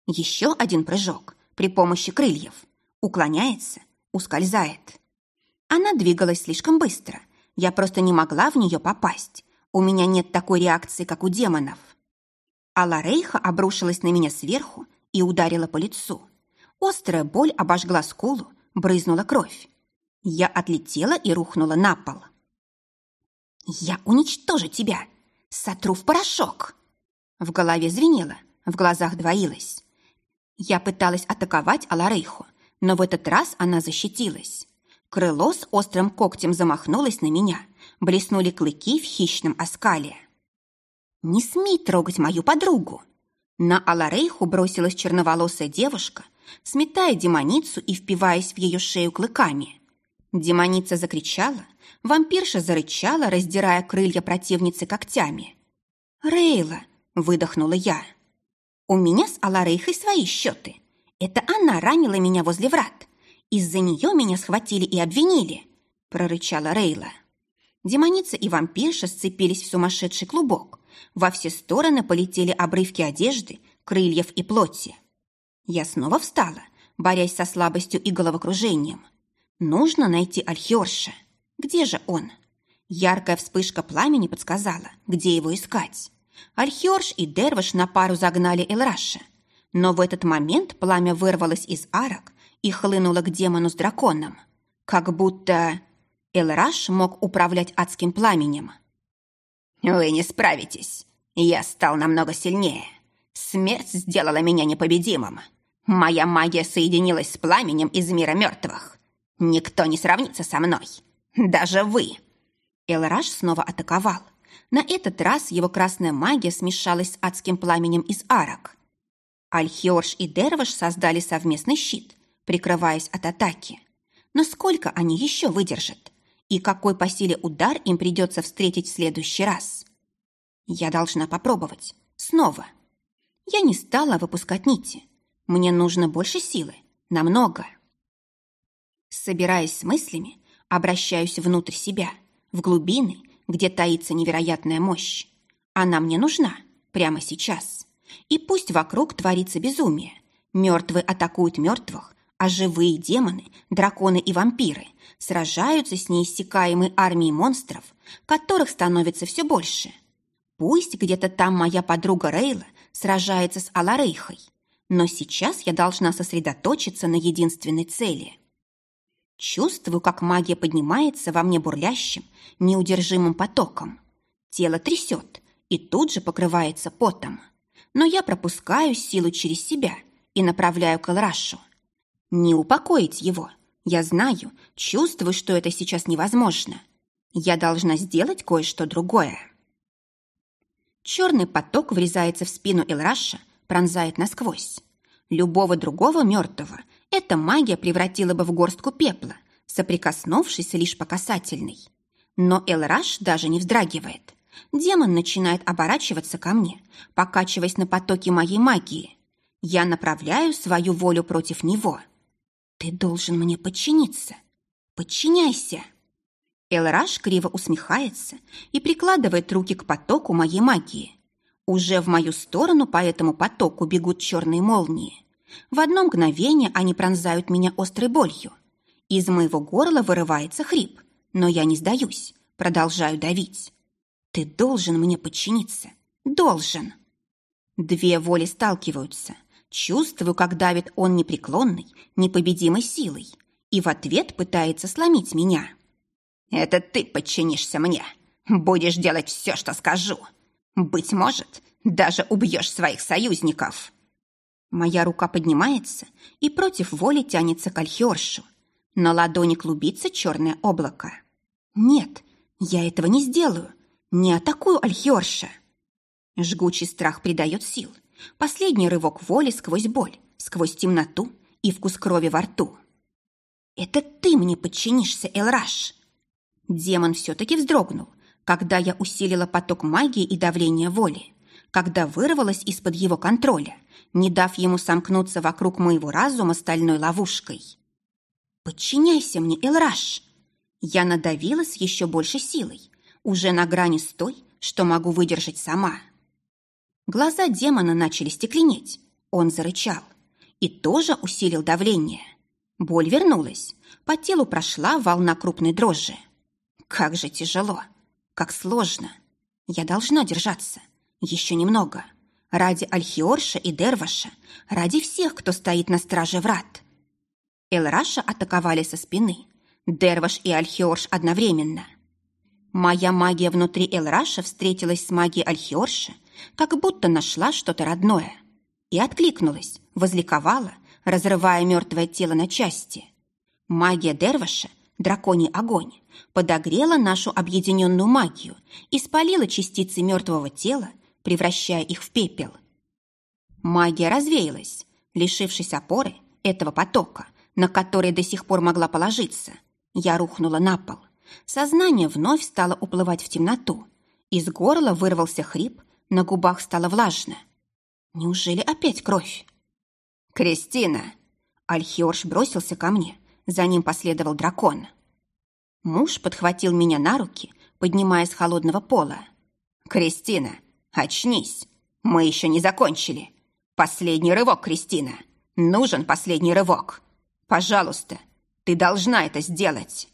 Еще один прыжок при помощи крыльев. Уклоняется, ускользает. Она двигалась слишком быстро. Я просто не могла в нее попасть. У меня нет такой реакции, как у демонов. А Ларейха обрушилась на меня сверху и ударила по лицу. Острая боль обожгла скулу, брызнула кровь. Я отлетела и рухнула на пол. «Я уничтожу тебя! Сотру в порошок!» В голове звенело, в глазах двоилось. Я пыталась атаковать Аларейху, но в этот раз она защитилась. Крыло с острым когтем замахнулось на меня, блеснули клыки в хищном оскале. «Не смей трогать мою подругу!» На Аларейху бросилась черноволосая девушка, сметая демоницу и впиваясь в ее шею клыками. Демоница закричала, вампирша зарычала, раздирая крылья противницы когтями. «Рейла!» – выдохнула я. «У меня с Аларейхой свои счеты. Это она ранила меня возле врат. Из-за нее меня схватили и обвинили», – прорычала Рейла. Демоница и вампирша сцепились в сумасшедший клубок. Во все стороны полетели обрывки одежды, крыльев и плоти. Я снова встала, борясь со слабостью и головокружением. Нужно найти Альхиорша. Где же он? Яркая вспышка пламени подсказала, где его искать. Альхиорш и Дерваш на пару загнали Элраша. Но в этот момент пламя вырвалось из арок и хлынуло к демону с драконом. Как будто Элраш мог управлять адским пламенем. «Вы не справитесь. Я стал намного сильнее. Смерть сделала меня непобедимым. Моя магия соединилась с пламенем из мира мертвых. Никто не сравнится со мной. Даже вы!» Элраш снова атаковал. На этот раз его красная магия смешалась с адским пламенем из арок. Альхиорш и Дерваш создали совместный щит, прикрываясь от атаки. Но сколько они еще выдержат? И какой по силе удар им придется встретить в следующий раз? Я должна попробовать. Снова. Я не стала выпускать нити. Мне нужно больше силы. Намного. Собираясь с мыслями, обращаюсь внутрь себя, в глубины, где таится невероятная мощь. Она мне нужна прямо сейчас. И пусть вокруг творится безумие. Мертвые атакуют мертвых, а живые демоны, драконы и вампиры сражаются с неиссякаемой армией монстров, которых становится все больше. Пусть где-то там моя подруга Рейла сражается с Аларейхой, но сейчас я должна сосредоточиться на единственной цели – Чувствую, как магия поднимается во мне бурлящим, неудержимым потоком. Тело трясет и тут же покрывается потом. Но я пропускаю силу через себя и направляю к Элрашу. Не упокоить его. Я знаю, чувствую, что это сейчас невозможно. Я должна сделать кое-что другое. Черный поток врезается в спину Элраша, пронзает насквозь. Любого другого мертвого эта магия превратила бы в горстку пепла, соприкоснувшись лишь по касательной. Но Элраш даже не вздрагивает. Демон начинает оборачиваться ко мне, покачиваясь на потоке моей магии. Я направляю свою волю против него. «Ты должен мне подчиниться. Подчиняйся!» Элраш криво усмехается и прикладывает руки к потоку моей магии. Уже в мою сторону по этому потоку бегут черные молнии. В одно мгновение они пронзают меня острой болью. Из моего горла вырывается хрип, но я не сдаюсь, продолжаю давить. Ты должен мне подчиниться. Должен. Две воли сталкиваются. Чувствую, как давит он непреклонной, непобедимой силой, и в ответ пытается сломить меня. «Это ты подчинишься мне. Будешь делать все, что скажу. Быть может, даже убьешь своих союзников». Моя рука поднимается и против воли тянется к Альхиоршу. На ладони клубится черное облако. Нет, я этого не сделаю. Не атакую Альхиорша. Жгучий страх придает сил. Последний рывок воли сквозь боль, сквозь темноту и вкус крови во рту. «Это ты мне подчинишься, Элраш!» Демон все-таки вздрогнул, когда я усилила поток магии и давления воли, когда вырвалась из-под его контроля, не дав ему сомкнуться вокруг моего разума стальной ловушкой. «Подчиняйся мне, Элраш!» Я надавила с еще большей силой, уже на грани с той, что могу выдержать сама. Глаза демона начали стекленеть. Он зарычал и тоже усилил давление. Боль вернулась. По телу прошла волна крупной дрожи. Как же тяжело, как сложно. Я должна держаться. Еще немного. Ради Альхиорша и Дерваша, ради всех, кто стоит на страже врат. Элраша атаковали со спины. Дерваш и Альхиорш одновременно. Моя магия внутри Элраша встретилась с магией Альхиорша, как будто нашла что-то родное. И откликнулась, возликовала, разрывая мертвое тело на части. Магия Дерваша, драконий огонь, подогрела нашу объединенную магию и спалила частицы мертвого тела, превращая их в пепел. Магия развеялась, лишившись опоры этого потока, на который до сих пор могла положиться. Я рухнула на пол. Сознание вновь стало уплывать в темноту. Из горла вырвался хрип, на губах стало влажно. Неужели опять кровь? «Кристина!» Альхиорш бросился ко мне. За ним последовал дракон. Муж подхватил меня на руки, поднимая с холодного пола. «Кристина, очнись! Мы еще не закончили! Последний рывок, Кристина! Нужен последний рывок! Пожалуйста, ты должна это сделать!»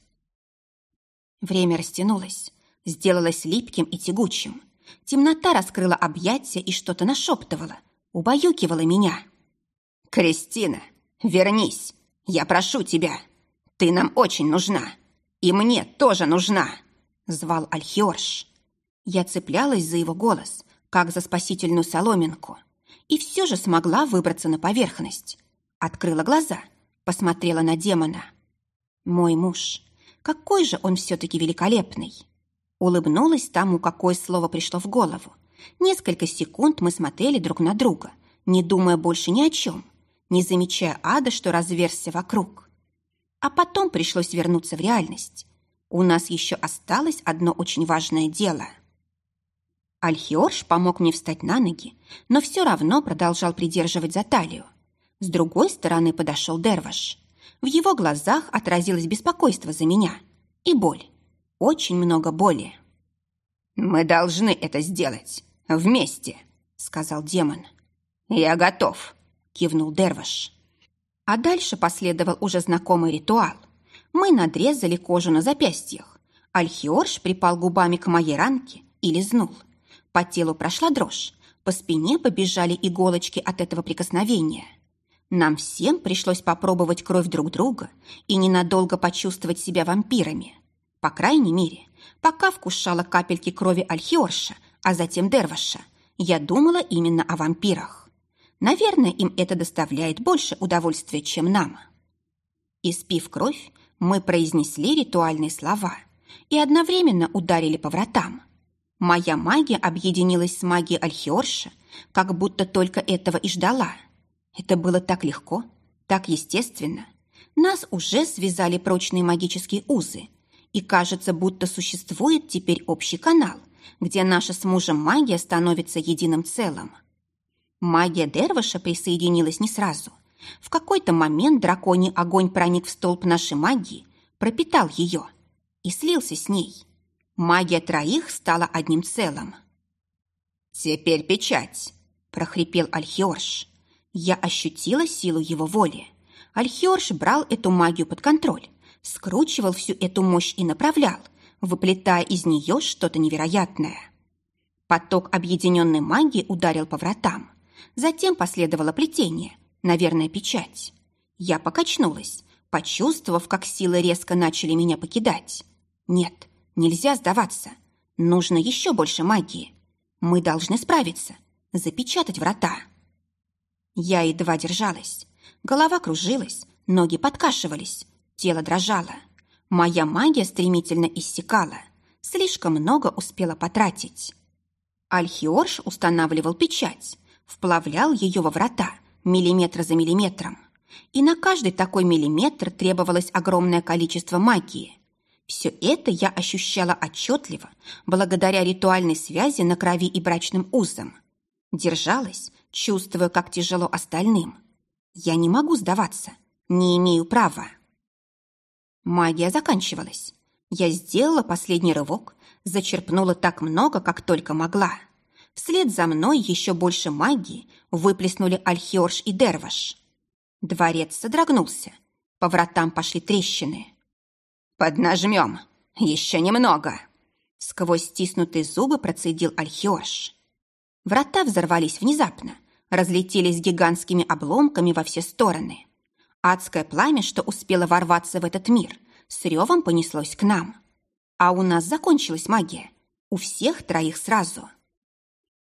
Время растянулось, сделалось липким и тягучим. Темнота раскрыла объятия и что-то нашептывала, убаюкивала меня. «Кристина, вернись! Я прошу тебя! Ты нам очень нужна! И мне тоже нужна!» Звал Альхиорш. Я цеплялась за его голос, как за спасительную соломинку, и все же смогла выбраться на поверхность. Открыла глаза, посмотрела на демона. Мой муж, какой же он все-таки великолепный! Улыбнулась тому, какое слово пришло в голову. Несколько секунд мы смотрели друг на друга, не думая больше ни о чем, не замечая ада, что разверзся вокруг. А потом пришлось вернуться в реальность. У нас еще осталось одно очень важное дело. Альхиорш помог мне встать на ноги, но все равно продолжал придерживать за талию. С другой стороны подошел Дерваш. В его глазах отразилось беспокойство за меня и боль очень много боли. «Мы должны это сделать. Вместе», — сказал демон. «Я готов», — кивнул Дерваш. А дальше последовал уже знакомый ритуал. Мы надрезали кожу на запястьях. Альхиорш припал губами к моей ранке и лизнул. По телу прошла дрожь, по спине побежали иголочки от этого прикосновения. Нам всем пришлось попробовать кровь друг друга и ненадолго почувствовать себя вампирами. По крайней мере, пока вкушала капельки крови Альхиорша, а затем Дерваша, я думала именно о вампирах. Наверное, им это доставляет больше удовольствия, чем нам. Испив кровь, мы произнесли ритуальные слова и одновременно ударили по вратам. Моя магия объединилась с магией Альхиорша, как будто только этого и ждала. Это было так легко, так естественно. Нас уже связали прочные магические узы, и кажется, будто существует теперь общий канал, где наша с мужем магия становится единым целым. Магия Дерваша присоединилась не сразу. В какой-то момент драконий огонь проник в столб нашей магии, пропитал ее. и слился с ней. Магия троих стала одним целым. «Теперь печать», – прохрипел Альхиорш. Я ощутила силу его воли. Альхиорш брал эту магию под контроль, скручивал всю эту мощь и направлял, выплетая из нее что-то невероятное. Поток объединенной магии ударил по вратам. Затем последовало плетение, наверное, печать. Я покачнулась, почувствовав, как силы резко начали меня покидать. Нет, нельзя сдаваться. Нужно еще больше магии. Мы должны справиться, запечатать врата. Я едва держалась. Голова кружилась, ноги подкашивались, тело дрожало. Моя магия стремительно иссякала. Слишком много успела потратить. Альхиорш устанавливал печать, вплавлял ее во врата, миллиметр за миллиметром. И на каждый такой миллиметр требовалось огромное количество магии. Все это я ощущала отчетливо, благодаря ритуальной связи на крови и брачным узам. Держалась, чувствуя, как тяжело остальным. Я не могу сдаваться, не имею права. Магия заканчивалась. Я сделала последний рывок, зачерпнула так много, как только могла. Вслед за мной еще больше магии выплеснули Альхиорш и Дерваш. Дворец содрогнулся. По вратам пошли трещины. «Поднажмем! Еще немного!» Сквозь стиснутые зубы процедил Альхиорш. Врата взорвались внезапно, разлетелись гигантскими обломками во все стороны. Адское пламя, что успело ворваться в этот мир, с ревом понеслось к нам. А у нас закончилась магия. У всех троих сразу.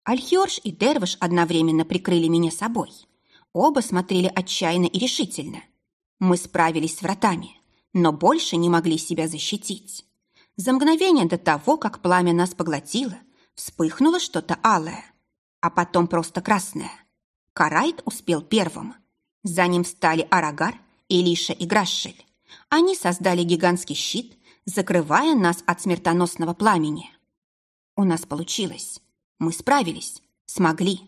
Альхиорш и Дервиш одновременно прикрыли меня собой. Оба смотрели отчаянно и решительно. Мы справились с вратами, но больше не могли себя защитить. За мгновение до того, как пламя нас поглотило, вспыхнуло что-то алое, а потом просто красное. Карайт успел первым. За ним встали Арагар, Илиша и Грашель. Они создали гигантский щит, закрывая нас от смертоносного пламени. У нас получилось. Мы справились, смогли.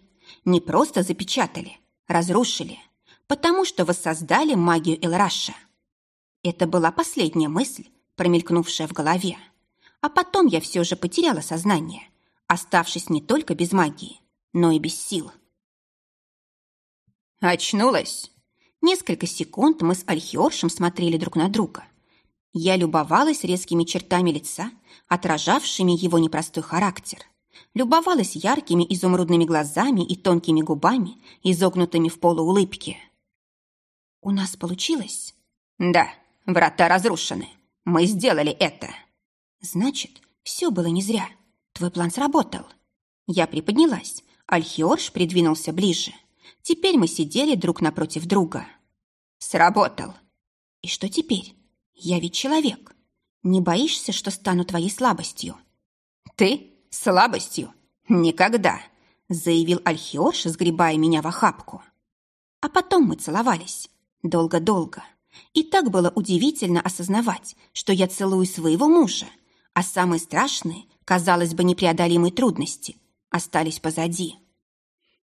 Не просто запечатали, разрушили, потому что воссоздали магию Элраша. Это была последняя мысль, промелькнувшая в голове. А потом я все же потеряла сознание, оставшись не только без магии, но и без сил. «Очнулась?» Несколько секунд мы с Альхиоршем смотрели друг на друга. Я любовалась резкими чертами лица, отражавшими его непростой характер. Любовалась яркими изумрудными глазами и тонкими губами, изогнутыми в полуулыбке. «У нас получилось?» «Да, врата разрушены. Мы сделали это». «Значит, все было не зря. Твой план сработал». Я приподнялась. Альхиорш придвинулся ближе. Теперь мы сидели друг напротив друга. Сработал. И что теперь? Я ведь человек. Не боишься, что стану твоей слабостью? Ты? Слабостью? Никогда, заявил Альхиорш, сгребая меня в охапку. А потом мы целовались. Долго-долго. И так было удивительно осознавать, что я целую своего мужа, а самые страшные, казалось бы, непреодолимые трудности остались позади.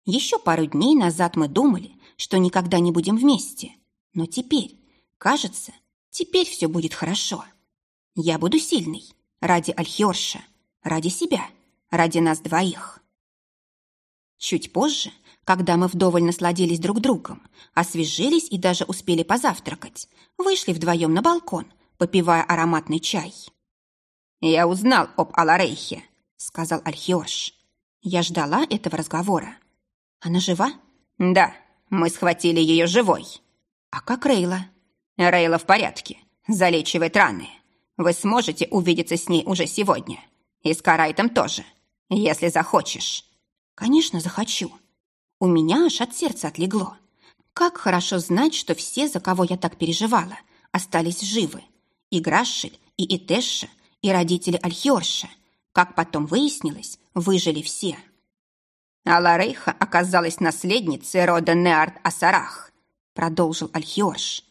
Еще пару дней назад мы думали, что никогда не будем вместе. Но теперь, кажется, теперь все будет хорошо. Я буду сильной ради Альхиорша, ради себя, ради нас двоих. Чуть позже, когда мы вдоволь насладились друг другом, освежились и даже успели позавтракать, вышли вдвоем на балкон, попивая ароматный чай. «Я узнал об Аларейхе», — сказал Альхиорш. Я ждала этого разговора. Она жива? Да, мы схватили ее живой. А как Рейла? Рейла в порядке, залечивает раны. Вы сможете увидеться с ней уже сегодня. И с Карайтом тоже, если захочешь. Конечно, захочу. У меня аж от сердца отлегло. Как хорошо знать, что все, за кого я так переживала, остались живы. И Грашель, и Итэша, и родители Альхиорша. Как потом выяснилось, выжили все. Аларейха оказалась наследницей рода Неарт-Асарах, продолжил Альхиорш.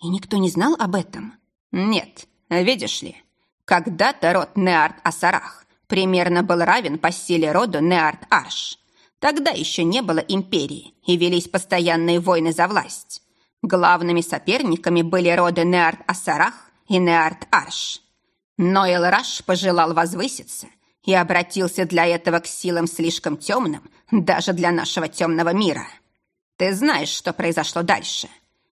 И никто не знал об этом? Нет, видишь ли, когда-то род Неарт-Асарах примерно был равен по силе роду Неарт-Арш. Тогда еще не было империи и велись постоянные войны за власть. Главными соперниками были роды Неарт-Асарах и Неарт-Арш. Но Элраш пожелал возвыситься и обратился для этого к силам слишком темным даже для нашего темного мира. Ты знаешь, что произошло дальше.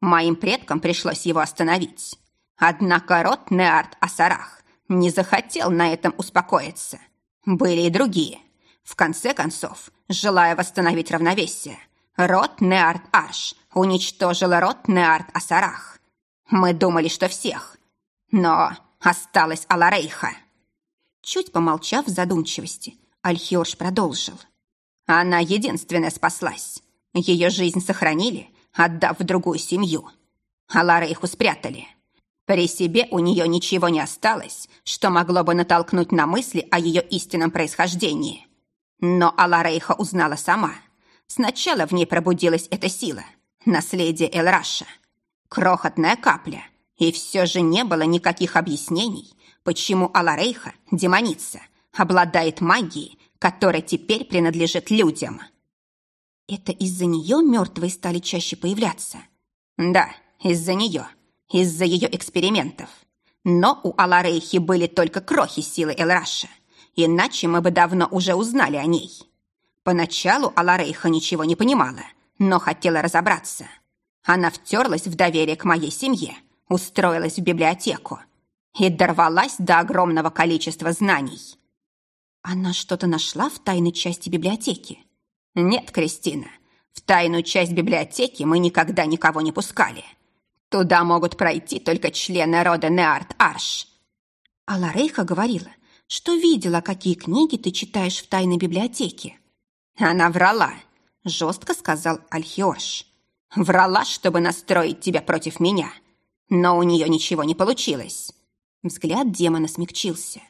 Моим предкам пришлось его остановить. Однако род Неарт Асарах не захотел на этом успокоиться. Были и другие. В конце концов, желая восстановить равновесие, род Неарт Арш уничтожил род Неарт Асарах. Мы думали, что всех. Но осталась Аларейха. Чуть помолчав в задумчивости, Альхиорш продолжил. Она единственная спаслась. Ее жизнь сохранили, отдав в другую семью. Аларейху спрятали. При себе у нее ничего не осталось, что могло бы натолкнуть на мысли о ее истинном происхождении. Но Аларейха узнала сама. Сначала в ней пробудилась эта сила, наследие Элраша. Крохотная капля, и все же не было никаких объяснений, почему Аларейха, демоница, обладает магией, которая теперь принадлежит людям. Это из-за нее мертвые стали чаще появляться? Да, из-за нее из-за ее экспериментов. Но у Аларейхи были только крохи силы Элраша, иначе мы бы давно уже узнали о ней. Поначалу Аларейха ничего не понимала, но хотела разобраться. Она втерлась в доверие к моей семье, устроилась в библиотеку и дорвалась до огромного количества знаний. Она что-то нашла в тайной части библиотеки? Нет, Кристина, в тайную часть библиотеки мы никогда никого не пускали. Туда могут пройти только члены рода Неарт-Арш. А Ларейха говорила, что видела, какие книги ты читаешь в тайной библиотеке. Она врала, жестко сказал Альхиорш. Врала, чтобы настроить тебя против меня. Но у нее ничего не получилось. Взгляд демона смягчился.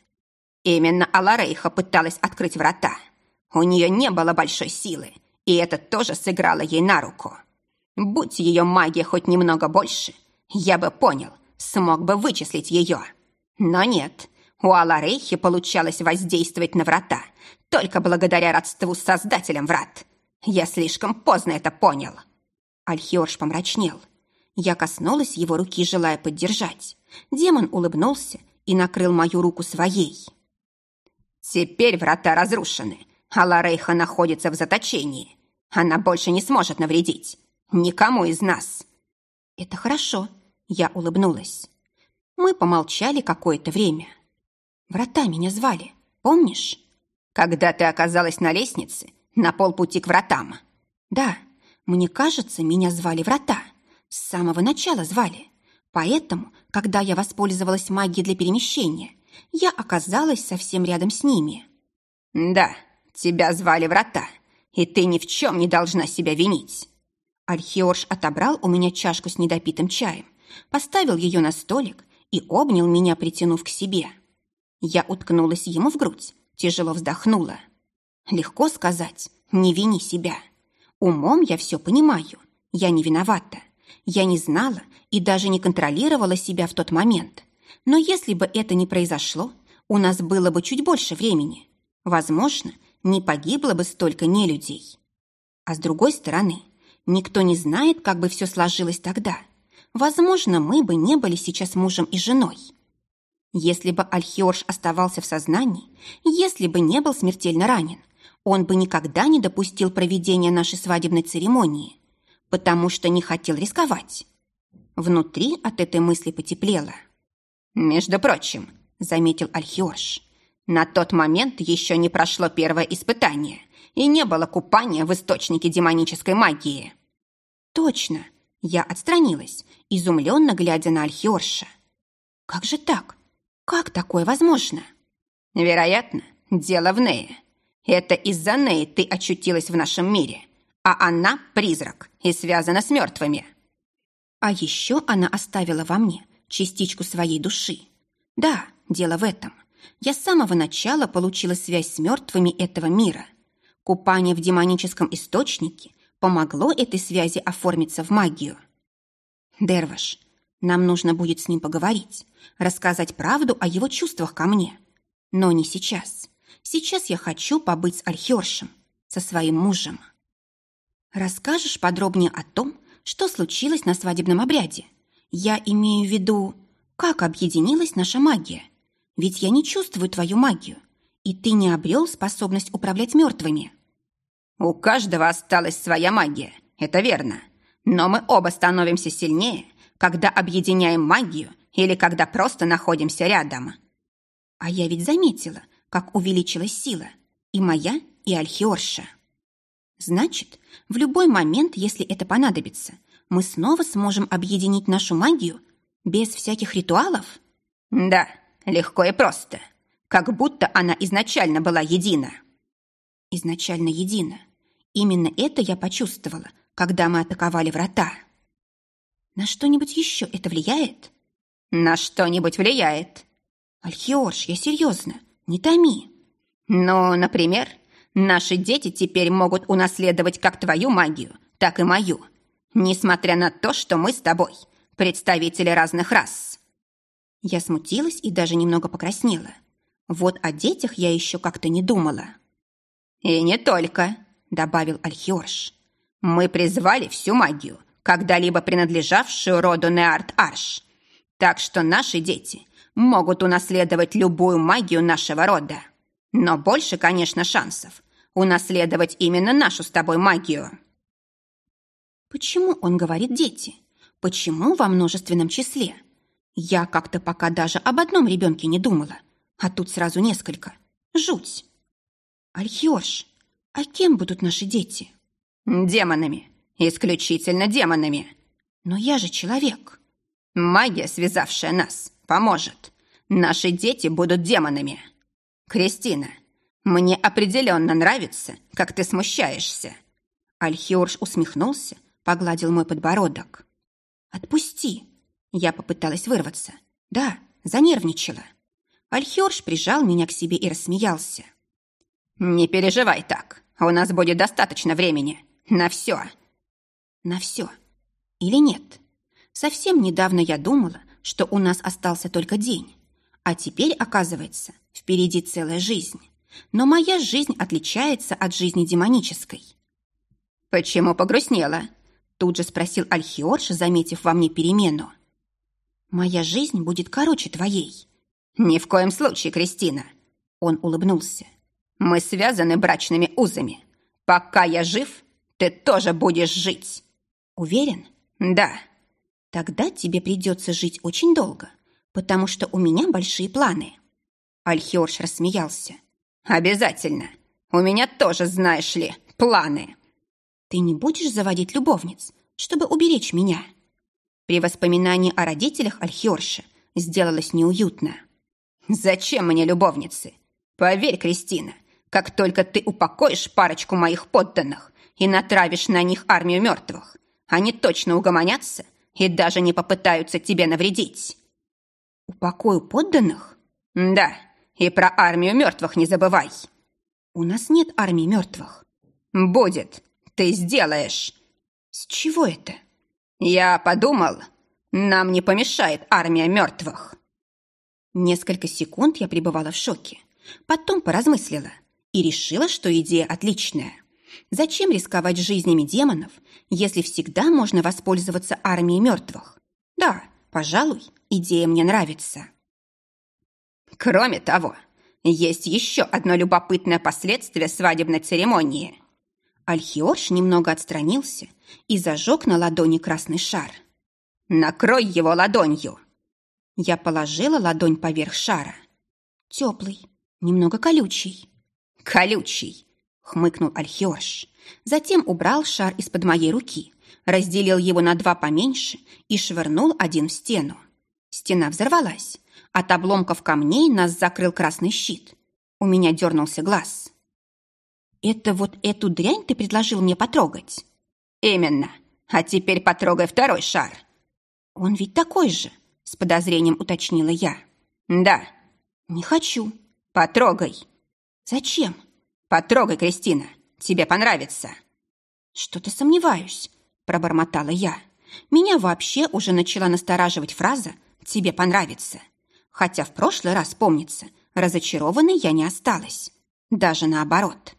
Именно Аларейха пыталась открыть врата. У нее не было большой силы, и это тоже сыграло ей на руку. Будь ее магия хоть немного больше, я бы понял, смог бы вычислить ее. Но нет, у Аларейхи получалось воздействовать на врата только благодаря родству с создателем врат. Я слишком поздно это понял. Альхиорш помрачнел. Я коснулась его руки, желая поддержать. Демон улыбнулся и накрыл мою руку своей. Теперь врата разрушены, а Ларейха находится в заточении. Она больше не сможет навредить. Никому из нас. Это хорошо, я улыбнулась. Мы помолчали какое-то время. Врата меня звали, помнишь? Когда ты оказалась на лестнице, на полпути к вратам. Да, мне кажется, меня звали врата. С самого начала звали. Поэтому, когда я воспользовалась магией для перемещения, я оказалась совсем рядом с ними. Да, тебя звали врата, и ты ни в чем не должна себя винить. Архиорж отобрал у меня чашку с недопитым чаем, поставил ее на столик и обнял меня, притянув к себе. Я уткнулась ему в грудь, тяжело вздохнула. Легко сказать «не вини себя». Умом я все понимаю, я не виновата. Я не знала и даже не контролировала себя в тот момент. Но если бы это не произошло, у нас было бы чуть больше времени. Возможно, не погибло бы столько нелюдей. А с другой стороны, Никто не знает, как бы все сложилось тогда. Возможно, мы бы не были сейчас мужем и женой. Если бы Альхиорж оставался в сознании, если бы не был смертельно ранен, он бы никогда не допустил проведения нашей свадебной церемонии, потому что не хотел рисковать. Внутри от этой мысли потеплело. «Между прочим», — заметил Альхиорж, «на тот момент еще не прошло первое испытание, и не было купания в источнике демонической магии». «Точно!» Я отстранилась, изумленно глядя на Альхиорша. «Как же так? Как такое возможно?» «Вероятно, дело в Нее. Это из-за Неи ты очутилась в нашем мире, а она – призрак и связана с мертвыми». А еще она оставила во мне частичку своей души. Да, дело в этом. Я с самого начала получила связь с мертвыми этого мира. Купание в демоническом источнике помогло этой связи оформиться в магию. Дерваш, нам нужно будет с ним поговорить, рассказать правду о его чувствах ко мне. Но не сейчас. Сейчас я хочу побыть с Альхершем, со своим мужем. Расскажешь подробнее о том, что случилось на свадебном обряде? Я имею в виду, как объединилась наша магия. Ведь я не чувствую твою магию, и ты не обрел способность управлять мертвыми. У каждого осталась своя магия, это верно. Но мы оба становимся сильнее, когда объединяем магию или когда просто находимся рядом. А я ведь заметила, как увеличилась сила. И моя, и Альхиорша. Значит, в любой момент, если это понадобится, мы снова сможем объединить нашу магию без всяких ритуалов? Да, легко и просто. Как будто она изначально была едина. Изначально едина. Именно это я почувствовала, когда мы атаковали врата. На что-нибудь еще это влияет? На что-нибудь влияет. Альхиорш, я серьезно, не томи. Ну, например, наши дети теперь могут унаследовать как твою магию, так и мою, несмотря на то, что мы с тобой представители разных рас. Я смутилась и даже немного покраснела. Вот о детях я еще как-то не думала. И не только, добавил Альхиорш. Мы призвали всю магию, когда-либо принадлежавшую роду Неарт-Арш. Так что наши дети могут унаследовать любую магию нашего рода. Но больше, конечно, шансов унаследовать именно нашу с тобой магию. Почему он говорит «дети»? Почему во множественном числе? Я как-то пока даже об одном ребенке не думала, а тут сразу несколько. Жуть. Альхиорш, а кем будут наши дети? Демонами. Исключительно демонами. Но я же человек. Магия, связавшая нас, поможет. Наши дети будут демонами. Кристина, мне определенно нравится, как ты смущаешься. Альхиорж усмехнулся, погладил мой подбородок. «Отпусти!» Я попыталась вырваться. Да, занервничала. Альхиорж прижал меня к себе и рассмеялся. «Не переживай так. У нас будет достаточно времени. На все». «На все. Или нет? Совсем недавно я думала, что у нас остался только день. А теперь, оказывается, впереди целая жизнь. Но моя жизнь отличается от жизни демонической. «Почему погрустнела?» Тут же спросил Альхиорш, заметив во мне перемену. «Моя жизнь будет короче твоей». «Ни в коем случае, Кристина!» Он улыбнулся. «Мы связаны брачными узами. Пока я жив, ты тоже будешь жить». «Уверен?» «Да». «Тогда тебе придется жить очень долго, потому что у меня большие планы». Альхиорш рассмеялся. «Обязательно. У меня тоже, знаешь ли, планы». «Ты не будешь заводить любовниц, чтобы уберечь меня?» При воспоминании о родителях Альхиорша сделалось неуютно. «Зачем мне любовницы? Поверь, Кристина, как только ты упокоишь парочку моих подданных и натравишь на них армию мертвых, они точно угомонятся и даже не попытаются тебе навредить». «Упокою подданных?» «Да, и про армию мертвых не забывай». «У нас нет армии мертвых». «Будет. Ты сделаешь». «С чего это?» «Я подумал, нам не помешает армия мертвых». Несколько секунд я пребывала в шоке. Потом поразмыслила и решила, что идея отличная. Зачем рисковать жизнями демонов, если всегда можно воспользоваться армией мертвых? Да, пожалуй, идея мне нравится. Кроме того, есть еще одно любопытное последствие свадебной церемонии. Альхиорш немного отстранился и зажег на ладони красный шар. «Накрой его ладонью!» Я положила ладонь поверх шара. Теплый, немного колючий. «Колючий!» — хмыкнул Альхиорш. Затем убрал шар из-под моей руки, разделил его на два поменьше и швырнул один в стену. Стена взорвалась. От обломков камней нас закрыл красный щит. У меня дернулся глаз. «Это вот эту дрянь ты предложил мне потрогать?» «Именно. А теперь потрогай второй шар». «Он ведь такой же», — с подозрением уточнила я. «Да». «Не хочу». «Потрогай». «Зачем?» «Потрогай, Кристина. Тебе понравится». «Что-то сомневаюсь», — пробормотала я. Меня вообще уже начала настораживать фраза «тебе понравится». Хотя в прошлый раз, помнится, разочарованной я не осталась. Даже наоборот.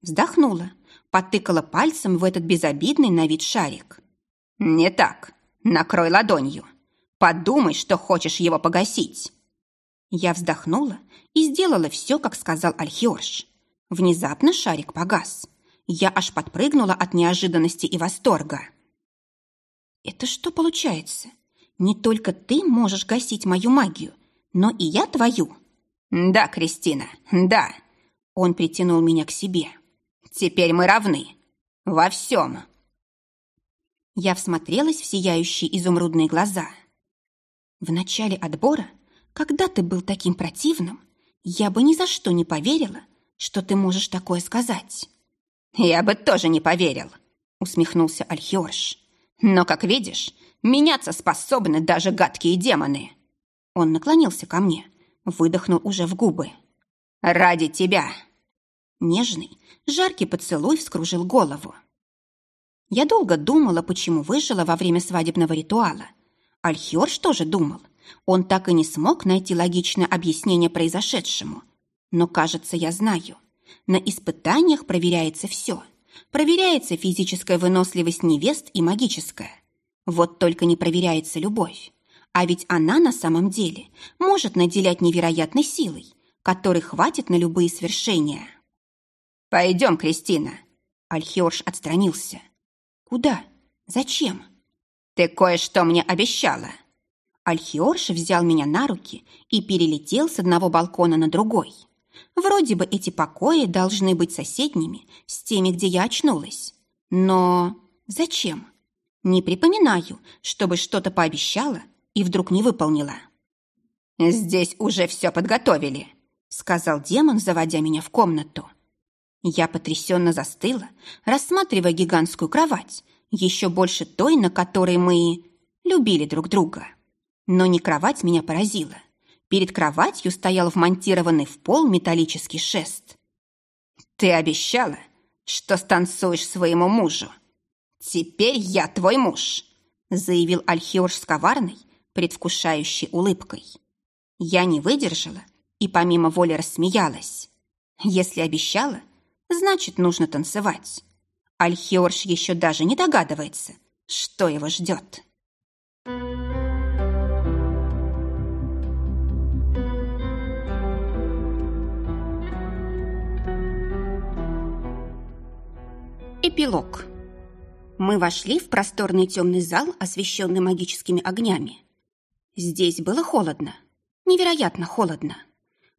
Вздохнула, потыкала пальцем в этот безобидный на вид шарик. «Не так. Накрой ладонью. Подумай, что хочешь его погасить». Я вздохнула и сделала все, как сказал Альхиорш. Внезапно шарик погас. Я аж подпрыгнула от неожиданности и восторга. «Это что получается? Не только ты можешь гасить мою магию, но и я твою?» «Да, Кристина, да». Он притянул меня к себе. «Теперь мы равны. Во всем». Я всмотрелась в сияющие изумрудные глаза. В начале отбора, когда ты был таким противным, я бы ни за что не поверила, что ты можешь такое сказать. Я бы тоже не поверил, усмехнулся Альхиорш. Но, как видишь, меняться способны даже гадкие демоны. Он наклонился ко мне, выдохнул уже в губы. Ради тебя. Нежный, жаркий поцелуй вскружил голову. Я долго думала, почему выжила во время свадебного ритуала. Альхиорш тоже думал. Он так и не смог найти логичное объяснение произошедшему. Но, кажется, я знаю. На испытаниях проверяется все. Проверяется физическая выносливость невест и магическая. Вот только не проверяется любовь. А ведь она на самом деле может наделять невероятной силой, которой хватит на любые свершения. «Пойдем, Кристина!» Альхиорш отстранился. «Куда? Зачем?» «Ты кое-что мне обещала». Альхиорш взял меня на руки и перелетел с одного балкона на другой. Вроде бы эти покои должны быть соседними с теми, где я очнулась. Но зачем? Не припоминаю, чтобы что-то пообещала и вдруг не выполнила. «Здесь уже все подготовили», — сказал демон, заводя меня в комнату. Я потрясенно застыла, рассматривая гигантскую кровать, еще больше той, на которой мы любили друг друга. Но не кровать меня поразила. Перед кроватью стоял вмонтированный в пол металлический шест. «Ты обещала, что станцуешь своему мужу. Теперь я твой муж», заявил Альхиорж с коварной, предвкушающей улыбкой. Я не выдержала и помимо воли рассмеялась. Если обещала, значит, нужно танцевать. Альхиорш еще даже не догадывается, что его ждет. Эпилог. Мы вошли в просторный темный зал, освещенный магическими огнями. Здесь было холодно, невероятно холодно.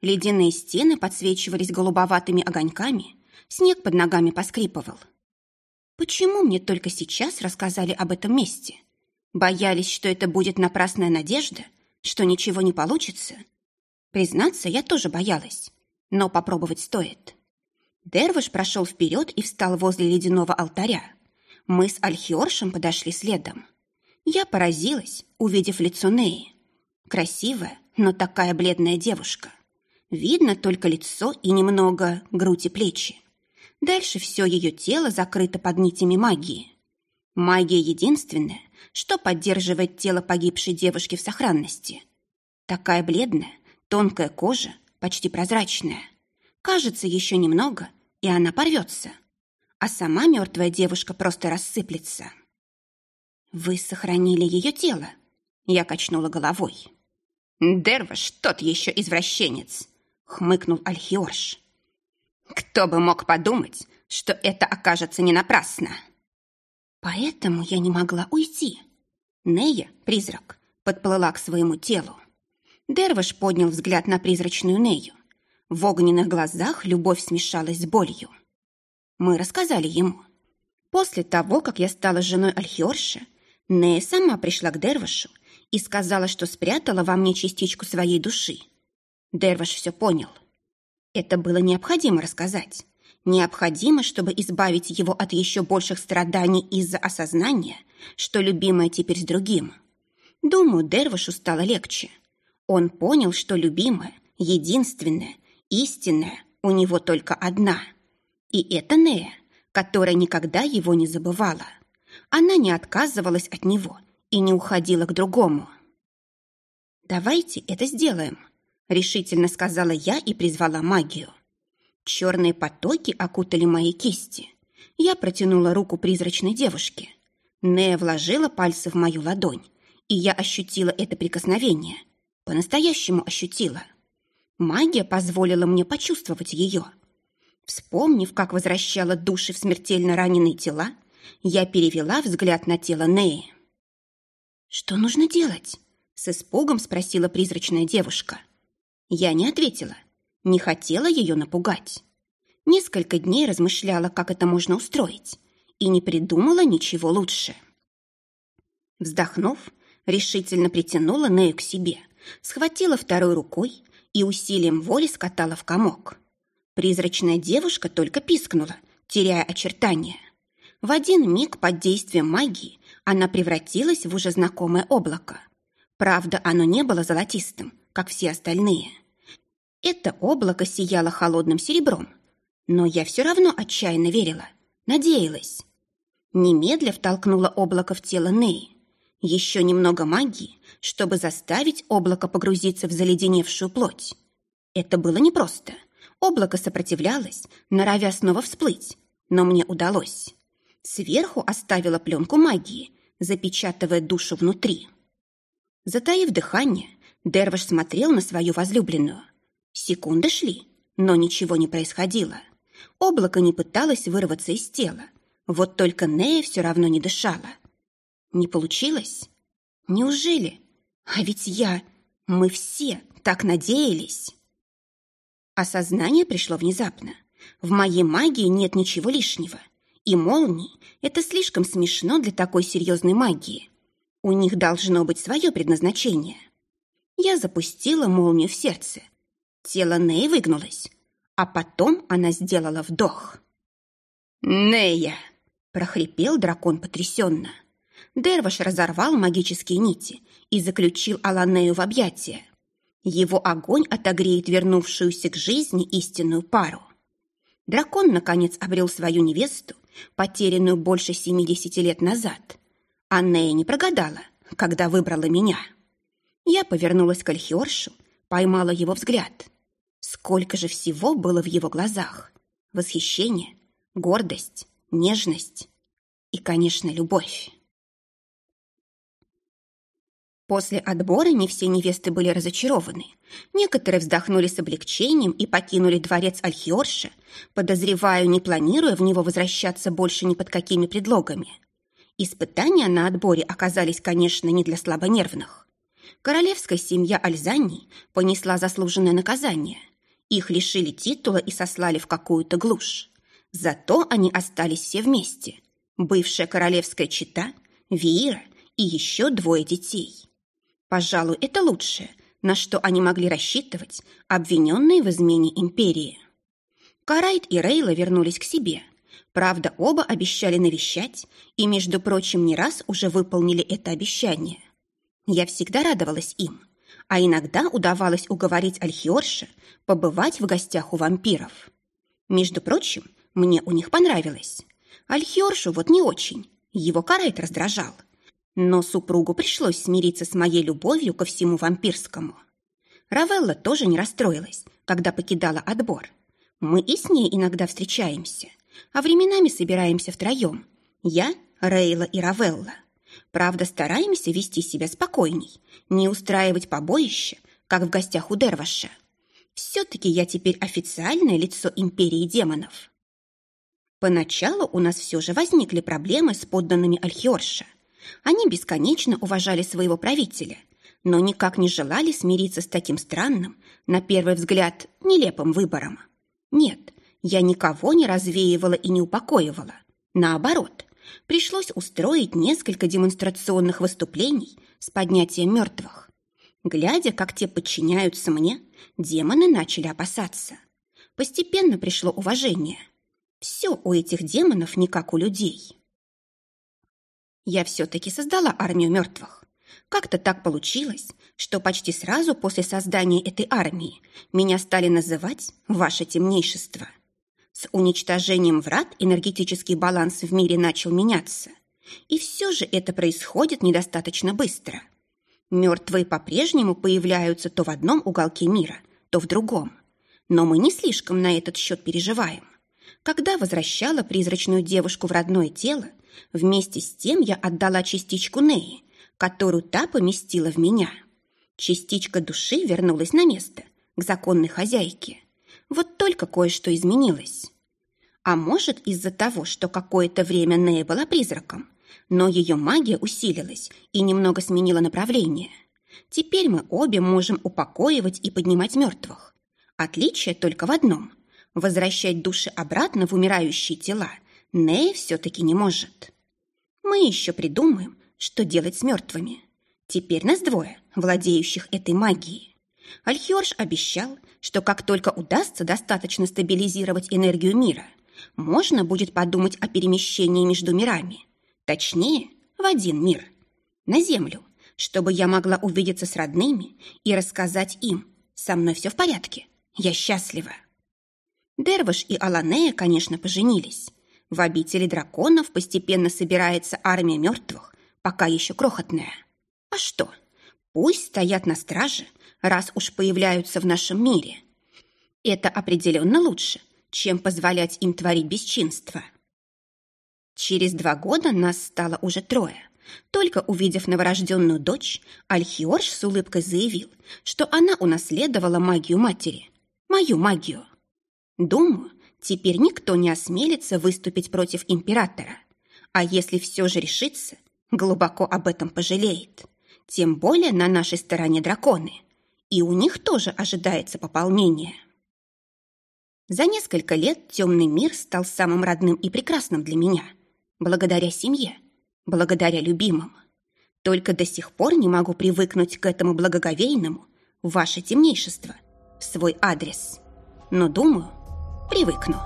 Ледяные стены подсвечивались голубоватыми огоньками, снег под ногами поскрипывал. Почему мне только сейчас рассказали об этом месте? Боялись, что это будет напрасная надежда, что ничего не получится? Признаться, я тоже боялась, но попробовать стоит. Дервиш прошел вперед и встал возле ледяного алтаря. Мы с Альхиоршем подошли следом. Я поразилась, увидев лицо Неи. Красивая, но такая бледная девушка. Видно только лицо и немного грудь и плечи. Дальше все ее тело закрыто под нитями магии. Магия единственная, что поддерживает тело погибшей девушки в сохранности. Такая бледная, тонкая кожа, почти прозрачная. Кажется, еще немного, и она порвется. А сама мертвая девушка просто рассыплется. «Вы сохранили ее тело?» Я качнула головой. «Дерваш тот еще извращенец», — хмыкнул Альхиорш. Кто бы мог подумать, что это окажется не напрасно? Поэтому я не могла уйти. Нея, призрак, подплыла к своему телу. Дервиш поднял взгляд на призрачную Нею. В огненных глазах любовь смешалась с болью. Мы рассказали ему. После того, как я стала женой Альхиорша, Нея сама пришла к Дервишу и сказала, что спрятала во мне частичку своей души. Дервиш все понял — это было необходимо рассказать. Необходимо, чтобы избавить его от еще больших страданий из-за осознания, что любимая теперь с другим. Думаю, Дервишу стало легче. Он понял, что любимая, единственная, истинная у него только одна. И это Нея, которая никогда его не забывала. Она не отказывалась от него и не уходила к другому. «Давайте это сделаем», решительно сказала я и призвала магию. Черные потоки окутали мои кисти. Я протянула руку призрачной девушке. Нея вложила пальцы в мою ладонь, и я ощутила это прикосновение. По-настоящему ощутила. Магия позволила мне почувствовать ее. Вспомнив, как возвращала души в смертельно раненые тела, я перевела взгляд на тело Неи. «Что нужно делать?» — с испугом спросила призрачная девушка. Я не ответила, не хотела ее напугать. Несколько дней размышляла, как это можно устроить, и не придумала ничего лучше. Вздохнув, решительно притянула Нею к себе, схватила второй рукой и усилием воли скатала в комок. Призрачная девушка только пискнула, теряя очертания. В один миг под действием магии она превратилась в уже знакомое облако. Правда, оно не было золотистым, как все остальные. Это облако сияло холодным серебром, но я все равно отчаянно верила, надеялась. Немедля втолкнула облако в тело Неи. Еще немного магии, чтобы заставить облако погрузиться в заледеневшую плоть. Это было непросто. Облако сопротивлялось, норовя снова всплыть, но мне удалось. Сверху оставила пленку магии, запечатывая душу внутри. Затаив дыхание, Дерваш смотрел на свою возлюбленную. Секунды шли, но ничего не происходило. Облако не пыталось вырваться из тела. Вот только Нея все равно не дышала. Не получилось? Неужели? А ведь я... Мы все так надеялись. Осознание пришло внезапно. В моей магии нет ничего лишнего. И молнии — это слишком смешно для такой серьезной магии. У них должно быть свое предназначение. Я запустила молнию в сердце. Тело Ней выгнулось, а потом она сделала вдох. «Нея!» — прохрипел дракон потрясенно. Дерваш разорвал магические нити и заключил Аланею в объятия. Его огонь отогреет вернувшуюся к жизни истинную пару. Дракон, наконец, обрел свою невесту, потерянную больше 70 лет назад. Аннея не прогадала, когда выбрала меня. Я повернулась к Альхиоршу, поймала его взгляд. Сколько же всего было в его глазах. Восхищение, гордость, нежность и, конечно, любовь. После отбора не все невесты были разочарованы. Некоторые вздохнули с облегчением и покинули дворец Альхиорша, подозреваю, не планируя в него возвращаться больше ни под какими предлогами. Испытания на отборе оказались, конечно, не для слабонервных. Королевская семья Альзани понесла заслуженное наказание. Их лишили титула и сослали в какую-то глушь. Зато они остались все вместе. Бывшая королевская чита, Виира и еще двое детей. Пожалуй, это лучшее, на что они могли рассчитывать, обвиненные в измене империи. Карайт и Рейла вернулись к себе. Правда, оба обещали навещать, и, между прочим, не раз уже выполнили это обещание. Я всегда радовалась им, а иногда удавалось уговорить Альхиорша побывать в гостях у вампиров. Между прочим, мне у них понравилось. Альхиоршу вот не очень, его Карайт раздражал. Но супругу пришлось смириться с моей любовью ко всему вампирскому. Равелла тоже не расстроилась, когда покидала отбор. Мы и с ней иногда встречаемся, а временами собираемся втроем. Я, Рейла и Равелла. Правда, стараемся вести себя спокойней, не устраивать побоище, как в гостях у Дерваша. Все-таки я теперь официальное лицо империи демонов. Поначалу у нас все же возникли проблемы с подданными Альхиорша. Они бесконечно уважали своего правителя, но никак не желали смириться с таким странным, на первый взгляд, нелепым выбором. Нет, я никого не развеивала и не упокоивала. Наоборот, пришлось устроить несколько демонстрационных выступлений с поднятием мертвых. Глядя, как те подчиняются мне, демоны начали опасаться. Постепенно пришло уважение. Все у этих демонов не как у людей. Я все-таки создала армию мертвых. Как-то так получилось, что почти сразу после создания этой армии меня стали называть «Ваше темнейшество». С уничтожением врат энергетический баланс в мире начал меняться. И все же это происходит недостаточно быстро. Мертвые по-прежнему появляются то в одном уголке мира, то в другом. Но мы не слишком на этот счет переживаем. Когда возвращала призрачную девушку в родное тело, Вместе с тем я отдала частичку Неи, которую та поместила в меня. Частичка души вернулась на место, к законной хозяйке. Вот только кое-что изменилось. А может, из-за того, что какое-то время Нея была призраком, но ее магия усилилась и немного сменила направление. Теперь мы обе можем упокоивать и поднимать мертвых. Отличие только в одном. Возвращать души обратно в умирающие тела Нея все-таки не может. Мы еще придумаем, что делать с мертвыми. Теперь нас двое, владеющих этой магией. Альхиорж обещал, что как только удастся достаточно стабилизировать энергию мира, можно будет подумать о перемещении между мирами. Точнее, в один мир. На Землю, чтобы я могла увидеться с родными и рассказать им, со мной все в порядке, я счастлива. Дерваш и Аланея, конечно, поженились. В обители драконов постепенно собирается армия мертвых, пока еще крохотная. А что? Пусть стоят на страже, раз уж появляются в нашем мире. Это определенно лучше, чем позволять им творить бесчинство. Через два года нас стало уже трое. Только увидев новорожденную дочь, Альхиорж с улыбкой заявил, что она унаследовала магию матери. Мою магию. Думаю, теперь никто не осмелится выступить против императора. А если все же решится, глубоко об этом пожалеет. Тем более на нашей стороне драконы. И у них тоже ожидается пополнение. За несколько лет темный мир стал самым родным и прекрасным для меня. Благодаря семье, благодаря любимым. Только до сих пор не могу привыкнуть к этому благоговейному, ваше темнейшество, в свой адрес. Но думаю, привыкну.